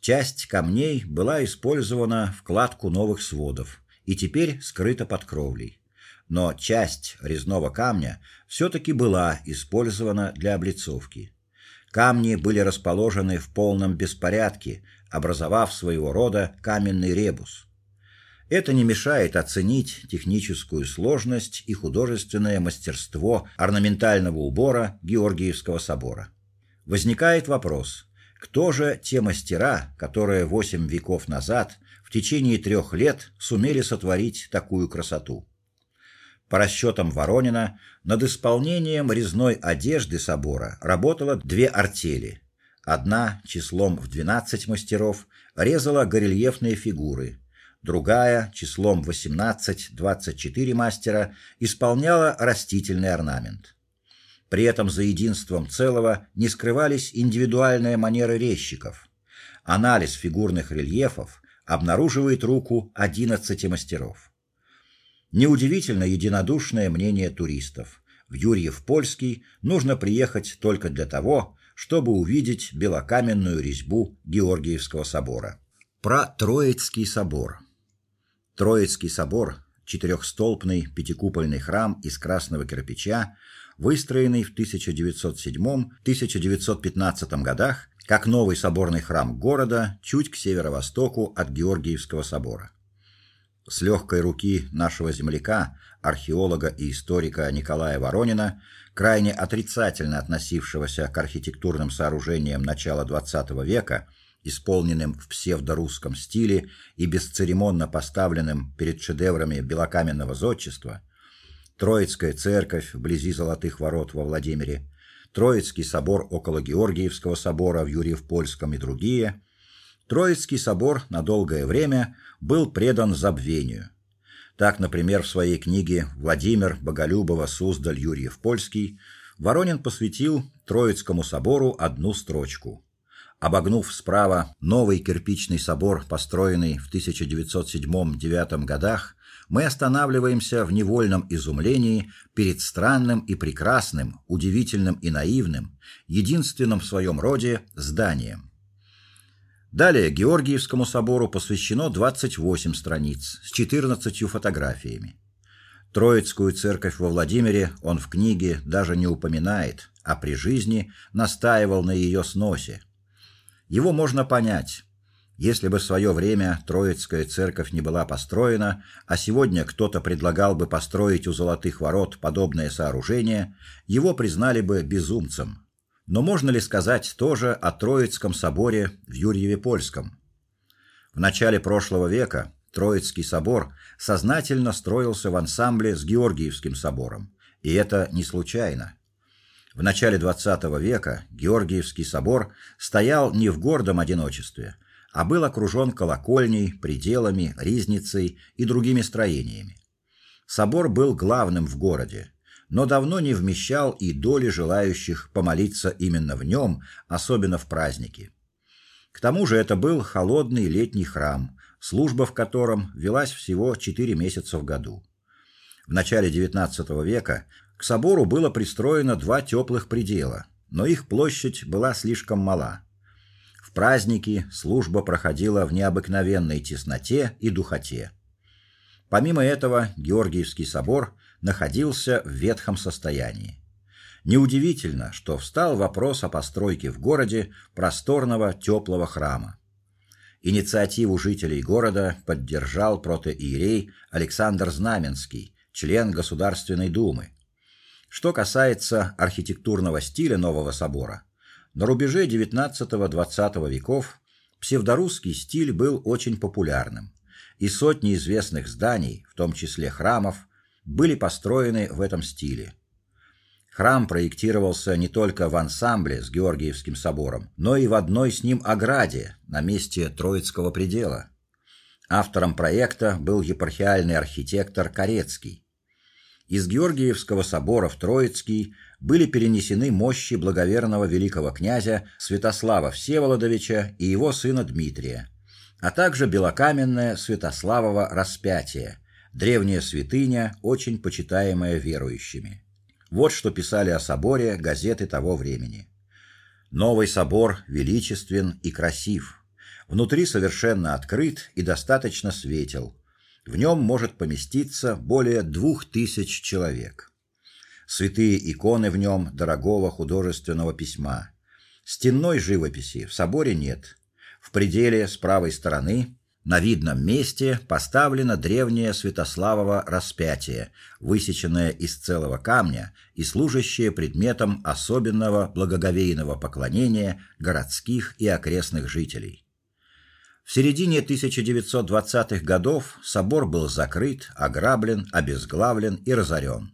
Часть камней была использована в кладку новых сводов и теперь скрыта под кровлей но часть резного камня все таки была использована для облицовки. Камни были расположены в полном беспорядке, образовав своего рода каменный ребус. Это не мешает оценить техническую сложность и художественное мастерство орнаментального убора Георгиевского собора. Возникает вопрос: кто же те мастера, которые восемь веков назад в течение трех лет сумели сотворить такую красоту? По расчетам Воронина, над исполнением резной одежды собора работало две артели. Одна числом в 12 мастеров резала горельефные фигуры, другая числом 18-24 мастера исполняла растительный орнамент. При этом за единством целого не скрывались индивидуальные манеры резчиков. Анализ фигурных рельефов обнаруживает руку 11 мастеров. Неудивительно единодушное мнение туристов. В Юрьев-Польский нужно приехать только для того, чтобы увидеть белокаменную резьбу Георгиевского собора. Про Троицкий собор. Троицкий собор четырехстолпный пятикупольный храм из красного кирпича, выстроенный в 1907-1915 годах как новый соборный храм города чуть к северо-востоку от Георгиевского собора. С легкой руки нашего земляка, археолога и историка Николая Воронина, крайне отрицательно относившегося к архитектурным сооружениям начала XX века, исполненным в псевдорусском стиле и бесцеремонно поставленным перед шедеврами белокаменного зодчества, Троицкая церковь вблизи Золотых ворот во Владимире, Троицкий собор около Георгиевского собора в Юрьев-Польском и другие, Троицкий собор на долгое время был предан забвению. Так, например, в своей книге Владимир Боголюбова Суздаль Юрьев Польский Воронин посвятил Троицкому собору одну строчку. Обогнув справа новый кирпичный собор, построенный в 1907-9 годах, мы останавливаемся в невольном изумлении перед странным и прекрасным, удивительным и наивным, единственным в своем роде зданием. Далее Георгиевскому собору посвящено 28 страниц с 14 фотографиями. Троицкую церковь во Владимире он в книге даже не упоминает, а при жизни настаивал на ее сносе. Его можно понять. Если бы в свое время Троицкая церковь не была построена, а сегодня кто-то предлагал бы построить у Золотых ворот подобное сооружение, его признали бы безумцем. Но можно ли сказать тоже о Троицком соборе в Юрьеве-Польском? В начале прошлого века Троицкий собор сознательно строился в ансамбле с Георгиевским собором, и это не случайно. В начале XX века Георгиевский собор стоял не в гордом одиночестве, а был окружен колокольней, пределами, ризницей и другими строениями. Собор был главным в городе, но давно не вмещал и доли желающих помолиться именно в нем, особенно в праздники. К тому же это был холодный летний храм, служба в котором велась всего 4 месяца в году. В начале XIX века к собору было пристроено два теплых предела, но их площадь была слишком мала. В праздники служба проходила в необыкновенной тесноте и духоте. Помимо этого, Георгиевский собор находился в ветхом состоянии. Неудивительно, что встал вопрос о постройке в городе просторного теплого храма. Инициативу жителей города поддержал протоиерей Александр Знаменский, член Государственной Думы. Что касается архитектурного стиля нового собора, на рубеже XIX-XX веков псевдорусский стиль был очень популярным, и сотни известных зданий, в том числе храмов, были построены в этом стиле. Храм проектировался не только в ансамбле с Георгиевским собором, но и в одной с ним ограде на месте Троицкого предела. Автором проекта был епархиальный архитектор Корецкий. Из Георгиевского собора в Троицкий были перенесены мощи благоверного великого князя Святослава Всеволодовича и его сына Дмитрия, а также белокаменное Святославово распятие, древняя святыня, очень почитаемая верующими. Вот что писали о соборе газеты того времени. Новый собор величествен и красив. Внутри совершенно открыт и достаточно светел. В нем может поместиться более двух тысяч человек. Святые иконы в нем дорогого художественного письма. Стенной живописи в соборе нет. В пределе с правой стороны на видном месте поставлено древнее Святославово распятие, высеченное из целого камня и служащее предметом особенного благоговейного поклонения городских и окрестных жителей. В середине 1920-х годов собор был закрыт, ограблен, обезглавлен и разорен.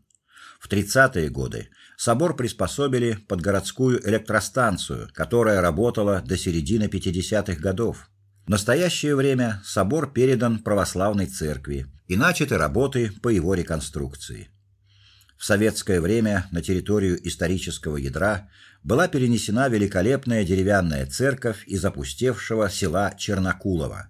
В 30-е годы собор приспособили под городскую электростанцию, которая работала до середины 50-х годов. В настоящее время собор передан православной церкви и начаты работы по его реконструкции. В советское время на территорию исторического ядра была перенесена великолепная деревянная церковь из опустевшего села Чернокулово.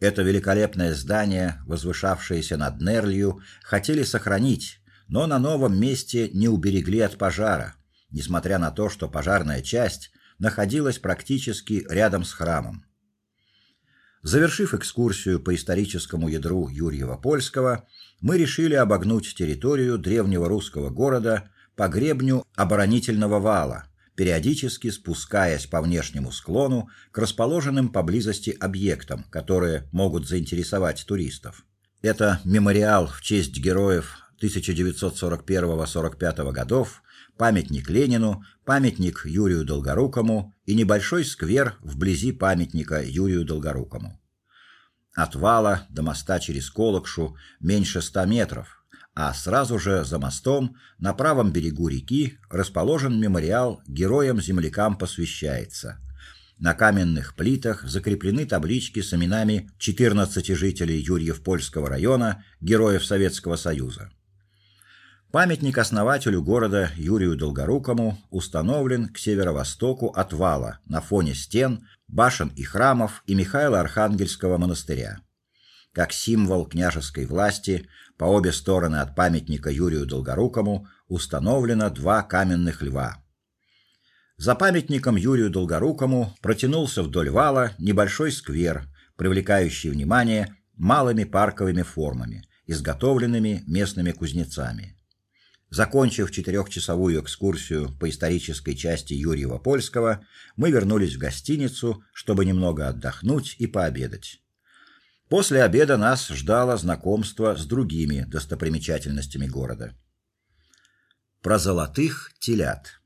Это великолепное здание, возвышавшееся над Нерлью, хотели сохранить, но на новом месте не уберегли от пожара, несмотря на то, что пожарная часть находилась практически рядом с храмом. Завершив экскурсию по историческому ядру Юрьева-Польского, мы решили обогнуть территорию древнего русского города по гребню оборонительного вала, периодически спускаясь по внешнему склону к расположенным поблизости объектам, которые могут заинтересовать туристов. Это мемориал в честь героев 1941-45 годов, памятник Ленину, памятник Юрию Долгорукому и небольшой сквер вблизи памятника Юрию Долгорукому. От вала до моста через Колокшу меньше ста метров, а сразу же за мостом на правом берегу реки расположен мемориал героям-землякам посвящается. На каменных плитах закреплены таблички с именами 14 жителей Юрьев-Польского района, героев Советского Союза. Памятник основателю города Юрию Долгорукому установлен к северо-востоку от вала на фоне стен, башен и храмов и Михаила Архангельского монастыря. Как символ княжеской власти, по обе стороны от памятника Юрию Долгорукому установлено два каменных льва. За памятником Юрию Долгорукому протянулся вдоль вала небольшой сквер, привлекающий внимание малыми парковыми формами, изготовленными местными кузнецами. Закончив четырехчасовую экскурсию по исторической части Юрьева-Польского, мы вернулись в гостиницу, чтобы немного отдохнуть и пообедать. После обеда нас ждало знакомство с другими достопримечательностями города. Про золотых телят.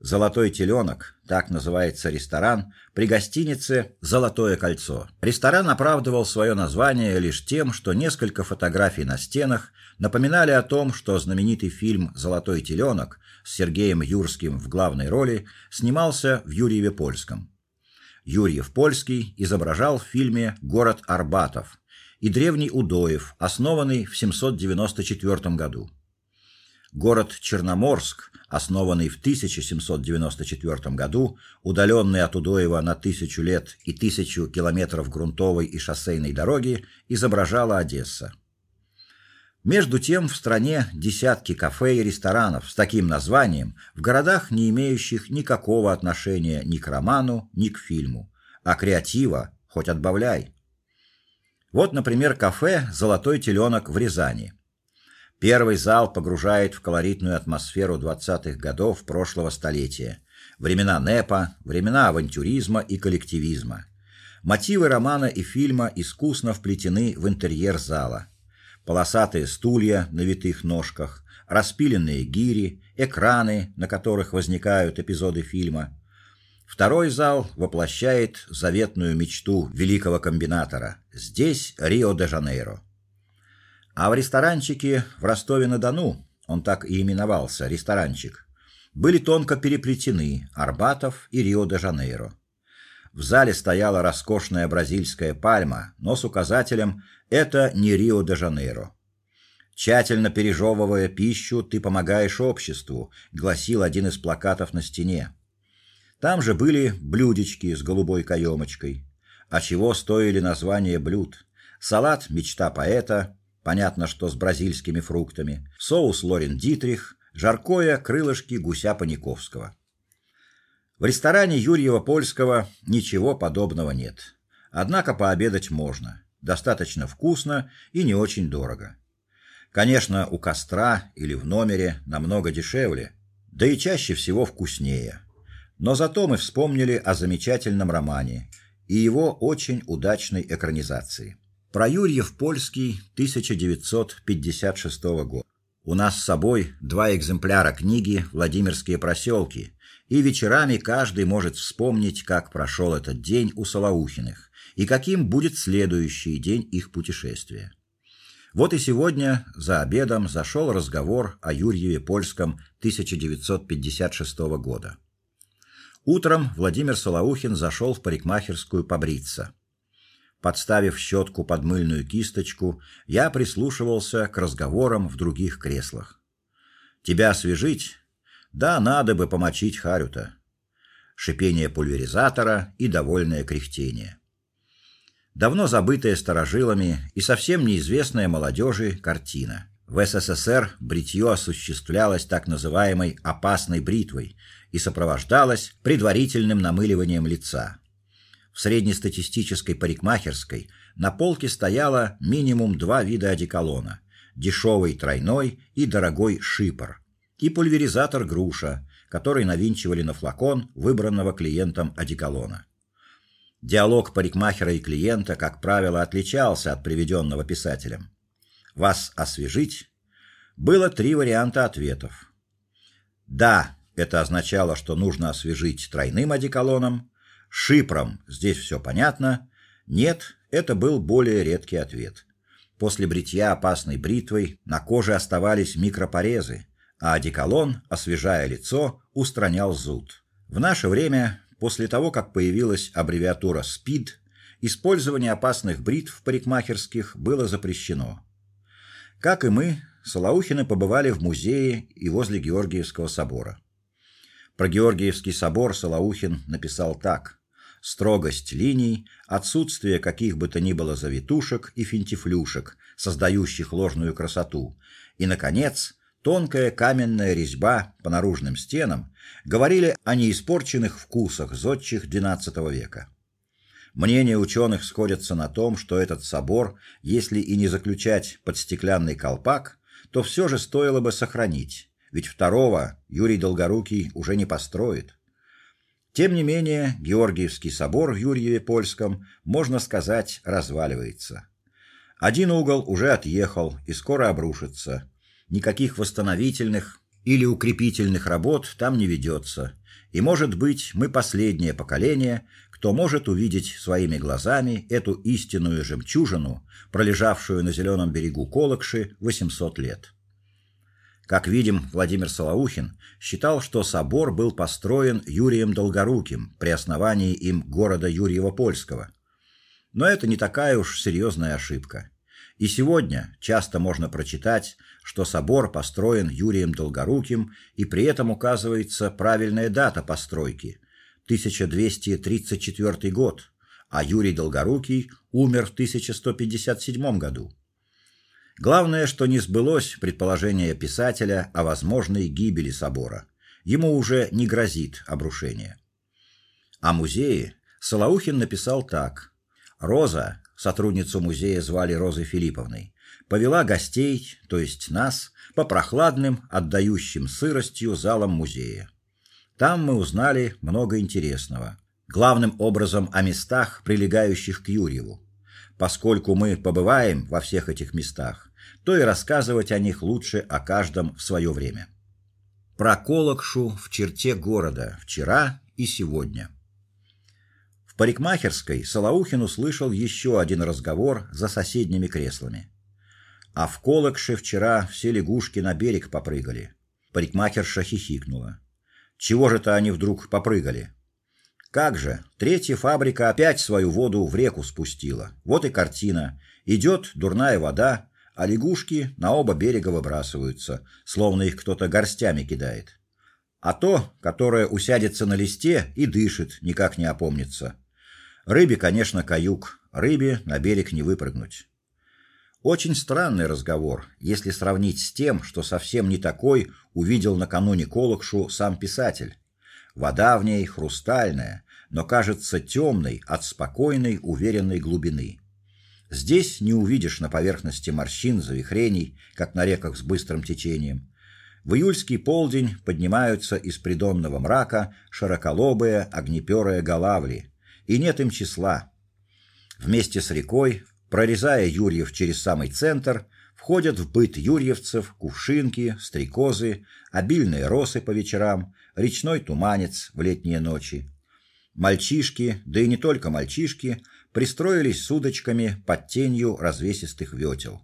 Золотой теленок, так называется ресторан при гостинице Золотое кольцо. Ресторан оправдывал свое название лишь тем, что несколько фотографий на стенах напоминали о том, что знаменитый фильм Золотой теленок с Сергеем Юрским в главной роли снимался в Юрьеве-Польском. Юрьев-Польский изображал в фильме город Арбатов и древний Удоев, основанный в 794 году. Город Черноморск, основанный в 1794 году, удаленный от Удоева на тысячу лет и тысячу километров грунтовой и шоссейной дороги, изображала Одесса. Между тем в стране десятки кафе и ресторанов с таким названием в городах, не имеющих никакого отношения ни к роману, ни к фильму, а креатива хоть отбавляй. Вот, например, кафе Золотой теленок в Рязани. Первый зал погружает в колоритную атмосферу 20-х годов прошлого столетия. Времена непа, времена авантюризма и коллективизма. Мотивы романа и фильма искусно вплетены в интерьер зала полосатые стулья на витых ножках, распиленные гири, экраны, на которых возникают эпизоды фильма. Второй зал воплощает заветную мечту великого комбинатора. Здесь Рио-де-Жанейро. А в ресторанчике в Ростове-на-Дону, он так и именовался, ресторанчик, были тонко переплетены Арбатов и Рио-де-Жанейро. В зале стояла роскошная бразильская пальма, но с указателем это не Рио-де-Жанейро. Тщательно пережевывая пищу, ты помогаешь обществу, гласил один из плакатов на стене. Там же были блюдечки с голубой каемочкой. А чего стоили названия блюд? Салат мечта поэта, понятно, что с бразильскими фруктами, соус Лорен Дитрих, жаркое крылышки гуся Паниковского. В ресторане Юрьева Польского ничего подобного нет. Однако пообедать можно достаточно вкусно и не очень дорого. Конечно, у костра или в номере намного дешевле, да и чаще всего вкуснее. Но зато мы вспомнили о замечательном романе и его очень удачной экранизации. Про Юрьев Польский 1956 года. У нас с собой два экземпляра книги Владимирские проселки, и вечерами каждый может вспомнить, как прошел этот день у Солоухиных и каким будет следующий день их путешествия. Вот и сегодня за обедом зашел разговор о Юрьеве Польском 1956 года. Утром Владимир Солоухин зашел в парикмахерскую побриться. Подставив щетку под мыльную кисточку, я прислушивался к разговорам в других креслах. Тебя освежить? Да, надо бы помочить Харюта. Шипение пульверизатора и довольное кряхтение давно забытая старожилами и совсем неизвестная молодежи картина. В СССР бритье осуществлялось так называемой опасной бритвой и сопровождалось предварительным намыливанием лица. Среднестатистической парикмахерской на полке стояло минимум два вида одеколона: дешевый тройной и дорогой шипр, и пульверизатор груша, который навинчивали на флакон выбранного клиентом одеколона. Диалог парикмахера и клиента, как правило, отличался от приведенного писателем. Вас освежить? Было три варианта ответов. Да, это означало, что нужно освежить тройным одеколоном, шипром. Здесь все понятно. Нет, это был более редкий ответ. После бритья опасной бритвой на коже оставались микропорезы, а одеколон, освежая лицо, устранял зуд. В наше время после того, как появилась аббревиатура СПИД, использование опасных бритв парикмахерских было запрещено. Как и мы, Солоухины побывали в музее и возле Георгиевского собора. Про Георгиевский собор Солоухин написал так: строгость линий, отсутствие каких бы то ни было завитушек и финтифлюшек, создающих ложную красоту, и наконец, тонкая каменная резьба по наружным стенам говорили о неиспорченных вкусах зодчих XII века. Мнения ученых сходятся на том, что этот собор, если и не заключать под стеклянный колпак, то все же стоило бы сохранить, ведь второго Юрий Долгорукий уже не построит. Тем не менее, Георгиевский собор в Юрьеве-Польском, можно сказать, разваливается. Один угол уже отъехал и скоро обрушится, никаких восстановительных или укрепительных работ там не ведется. И, может быть, мы последнее поколение, кто может увидеть своими глазами эту истинную жемчужину, пролежавшую на зеленом берегу Колокши 800 лет. Как видим, Владимир Солоухин считал, что собор был построен Юрием Долгоруким при основании им города Юрьево-Польского. Но это не такая уж серьезная ошибка. И сегодня часто можно прочитать, что собор построен Юрием Долгоруким, и при этом указывается правильная дата постройки 1234 год, а Юрий Долгорукий умер в 1157 году. Главное, что не сбылось предположение писателя о возможной гибели собора. Ему уже не грозит обрушение. О музее Солоухин написал так: Роза, сотрудницу музея звали Розой Филипповной, повела гостей, то есть нас, по прохладным, отдающим сыростью залам музея. Там мы узнали много интересного, главным образом о местах, прилегающих к Юрьеву. Поскольку мы побываем во всех этих местах, то и рассказывать о них лучше о каждом в свое время. Про Колокшу в черте города вчера и сегодня. В парикмахерской Солоухин услышал еще один разговор за соседними креслами. А в Колокше вчера все лягушки на берег попрыгали. Парикмахерша хихикнула. Чего же-то они вдруг попрыгали? Как же, третья фабрика опять свою воду в реку спустила. Вот и картина. Идет дурная вода, а лягушки на оба берега выбрасываются, словно их кто-то горстями кидает. А то, которое усядется на листе и дышит, никак не опомнится. Рыбе, конечно, каюк, рыбе на берег не выпрыгнуть. Очень странный разговор, если сравнить с тем, что совсем не такой увидел накануне Колокшу сам писатель. Вода в ней хрустальная, но кажется темной от спокойной, уверенной глубины. Здесь не увидишь на поверхности морщин, завихрений, как на реках с быстрым течением. В июльский полдень поднимаются из придонного мрака широколобые огнеперые голавли, и нет им числа. Вместе с рекой Прорезая Юрьев через самый центр, входят в быт юрьевцев кувшинки, стрекозы, обильные росы по вечерам, речной туманец в летние ночи. Мальчишки, да и не только мальчишки, пристроились с удочками под тенью развесистых ветел.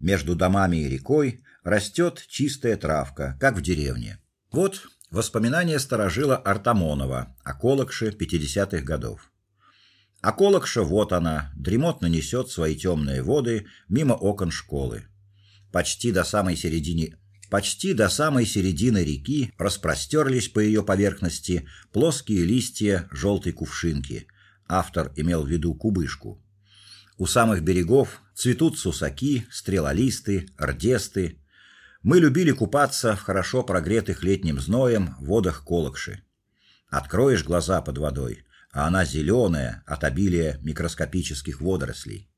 Между домами и рекой растет чистая травка, как в деревне. Вот воспоминания старожила Артамонова о Колокше 50-х годов. А Колокша вот она, дремотно несет свои темные воды мимо окон школы. Почти до самой середины Почти до самой середины реки распростерлись по ее поверхности плоские листья желтой кувшинки. Автор имел в виду кубышку. У самых берегов цветут сусаки, стрелолисты, ордесты. Мы любили купаться в хорошо прогретых летним зноем водах Колокши. Откроешь глаза под водой, а она зеленая от обилия микроскопических водорослей.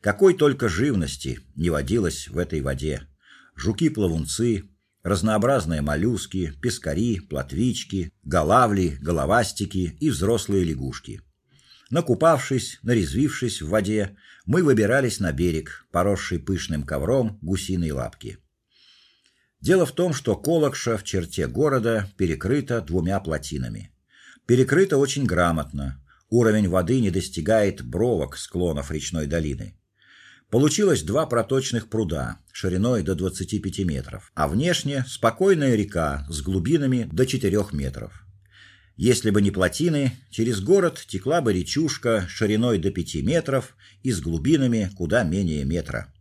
Какой только живности не водилось в этой воде. Жуки-плавунцы, разнообразные моллюски, пескари, плотвички, голавли, головастики и взрослые лягушки. Накупавшись, нарезвившись в воде, мы выбирались на берег, поросший пышным ковром гусиной лапки. Дело в том, что Колокша в черте города перекрыта двумя плотинами перекрыто очень грамотно. Уровень воды не достигает бровок склонов речной долины. Получилось два проточных пруда шириной до 25 метров, а внешне спокойная река с глубинами до 4 метров. Если бы не плотины, через город текла бы речушка шириной до 5 метров и с глубинами куда менее метра.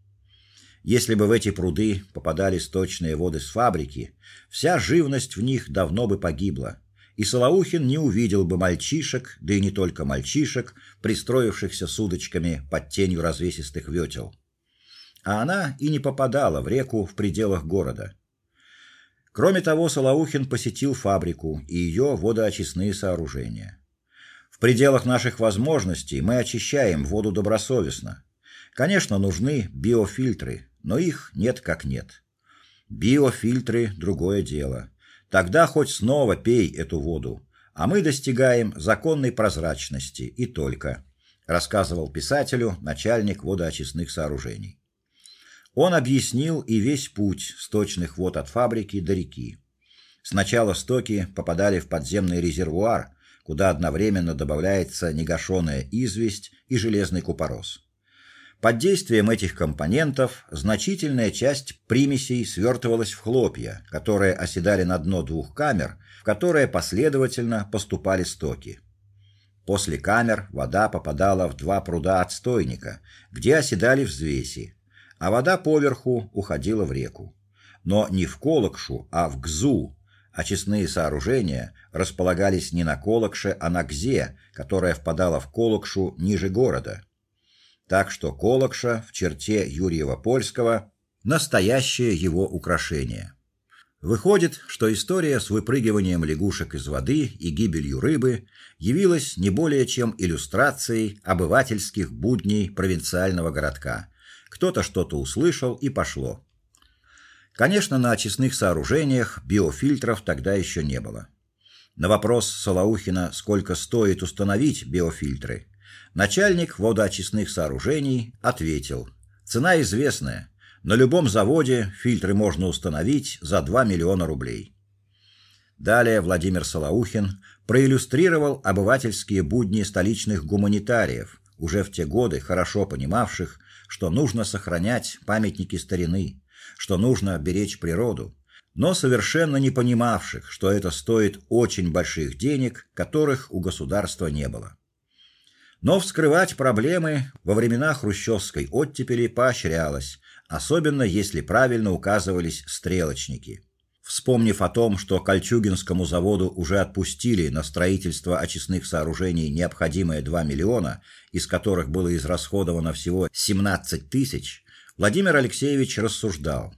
Если бы в эти пруды попадали сточные воды с фабрики, вся живность в них давно бы погибла и Солоухин не увидел бы мальчишек, да и не только мальчишек, пристроившихся с удочками под тенью развесистых ветел. А она и не попадала в реку в пределах города. Кроме того, Солоухин посетил фабрику и ее водоочистные сооружения. В пределах наших возможностей мы очищаем воду добросовестно. Конечно, нужны биофильтры, но их нет как нет. Биофильтры другое дело. Тогда хоть снова пей эту воду, а мы достигаем законной прозрачности и только, рассказывал писателю начальник водоочистных сооружений. Он объяснил и весь путь сточных вод от фабрики до реки. Сначала стоки попадали в подземный резервуар, куда одновременно добавляется негашенная известь и железный купорос. Под действием этих компонентов значительная часть примесей свертывалась в хлопья, которые оседали на дно двух камер, в которые последовательно поступали стоки. После камер вода попадала в два пруда отстойника, где оседали взвеси, а вода поверху уходила в реку. Но не в Колокшу, а в Гзу. Очистные сооружения располагались не на Колокше, а на Гзе, которая впадала в Колокшу ниже города. так что Колокша в черте Юрьева-Польского настоящее его украшение. Выходит, что история с выпрыгиванием лягушек из воды и гибелью рыбы явилась не более чем иллюстрацией обывательских будней провинциального городка. Кто-то что-то услышал и пошло. Конечно, на очистных сооружениях биофильтров тогда еще не было. На вопрос Солоухина, сколько стоит установить биофильтры, начальник водоочистных сооружений ответил: "Цена известная. На любом заводе фильтры можно установить за 2 миллиона рублей". Далее Владимир Солоухин проиллюстрировал обывательские будни столичных гуманитариев, уже в те годы хорошо понимавших, что нужно сохранять памятники старины, что нужно беречь природу, но совершенно не понимавших, что это стоит очень больших денег, которых у государства не было. Но вскрывать проблемы во времена хрущевской оттепели поощрялось, особенно если правильно указывались стрелочники. Вспомнив о том, что Кольчугинскому заводу уже отпустили на строительство очистных сооружений необходимые 2 миллиона, из которых было израсходовано всего 17 тысяч, Владимир Алексеевич рассуждал: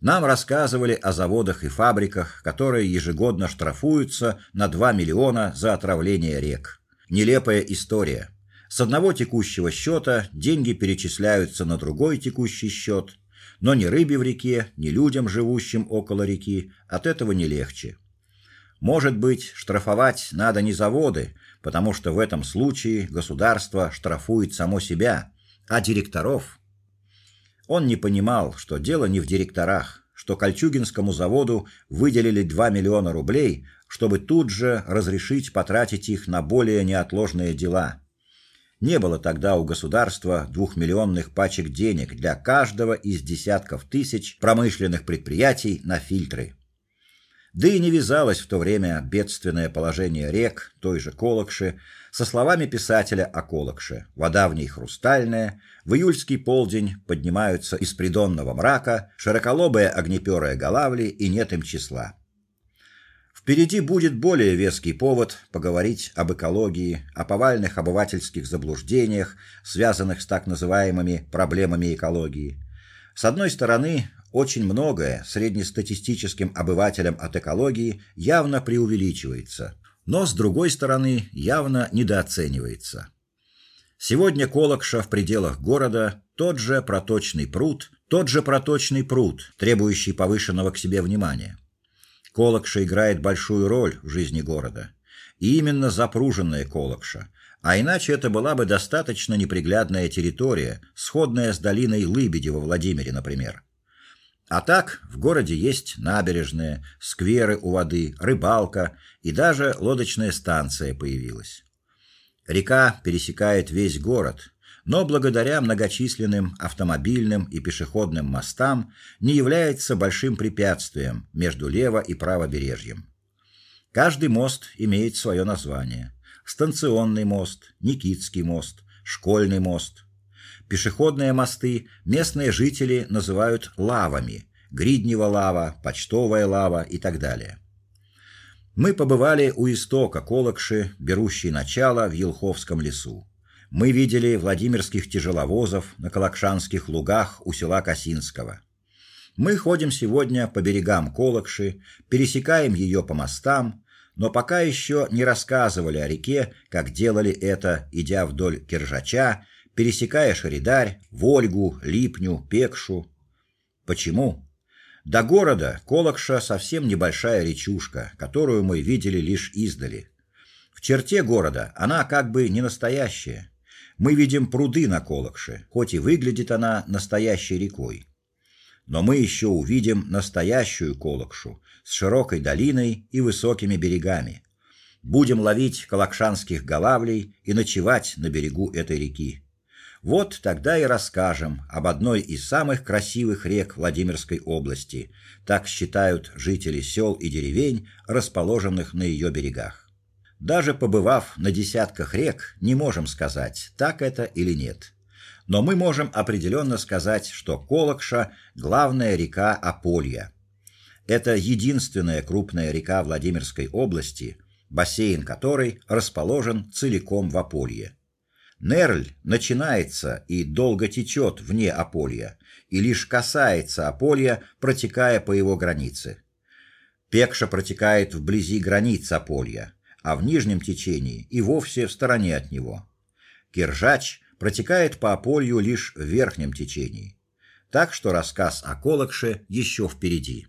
нам рассказывали о заводах и фабриках, которые ежегодно штрафуются на 2 миллиона за отравление рек. Нелепая история. С одного текущего счета деньги перечисляются на другой текущий счет но ни рыбе в реке, ни людям, живущим около реки, от этого не легче. Может быть, штрафовать надо не заводы, потому что в этом случае государство штрафует само себя, а директоров. Он не понимал, что дело не в директорах, что Кольчугинскому заводу выделили 2 миллиона рублей, чтобы тут же разрешить потратить их на более неотложные дела. Не было тогда у государства двухмиллионных пачек денег для каждого из десятков тысяч промышленных предприятий на фильтры. Да и не вязалось в то время бедственное положение рек, той же Колокши, со словами писателя о Колокше. Вода в ней хрустальная, в июльский полдень поднимаются из придонного мрака широколобые огнеперые голавли и нет им числа. Впереди будет более веский повод поговорить об экологии, о повальных обывательских заблуждениях, связанных с так называемыми проблемами экологии. С одной стороны, очень многое среднестатистическим обывателям от экологии явно преувеличивается, но с другой стороны, явно недооценивается. Сегодня Колокша в пределах города тот же проточный пруд, тот же проточный пруд, требующий повышенного к себе внимания. Колокша играет большую роль в жизни города. И именно запруженная Колокша, а иначе это была бы достаточно неприглядная территория, сходная с долиной Лыбеди во Владимире, например. А так, в городе есть набережные, скверы у воды, рыбалка и даже лодочная станция появилась. Река пересекает весь город, но благодаря многочисленным автомобильным и пешеходным мостам не является большим препятствием между лево и правобережьем. Каждый мост имеет свое название: станционный мост, Никитский мост, школьный мост. Пешеходные мосты местные жители называют лавами: Гриднева лава, Почтовая лава и так далее. Мы побывали у истока Колокши, берущей начало в Елховском лесу мы видели владимирских тяжеловозов на Колокшанских лугах у села Косинского. Мы ходим сегодня по берегам Колокши, пересекаем ее по мостам, но пока еще не рассказывали о реке, как делали это, идя вдоль Киржача, пересекая Шаридарь, Вольгу, Липню, Пекшу. Почему? До города Колокша совсем небольшая речушка, которую мы видели лишь издали. В черте города она как бы не настоящая мы видим пруды на Колокше, хоть и выглядит она настоящей рекой. Но мы еще увидим настоящую Колокшу с широкой долиной и высокими берегами. Будем ловить колокшанских голавлей и ночевать на берегу этой реки. Вот тогда и расскажем об одной из самых красивых рек Владимирской области. Так считают жители сел и деревень, расположенных на ее берегах. Даже побывав на десятках рек, не можем сказать, так это или нет. Но мы можем определенно сказать, что Колокша главная река Аполья. Это единственная крупная река Владимирской области, бассейн которой расположен целиком в Аполье. Нерль начинается и долго течет вне Аполья и лишь касается Аполья, протекая по его границе. Пекша протекает вблизи границ Аполья, а в нижнем течении и вовсе в стороне от него. Киржач протекает по Аполью лишь в верхнем течении. Так что рассказ о Колокше еще впереди.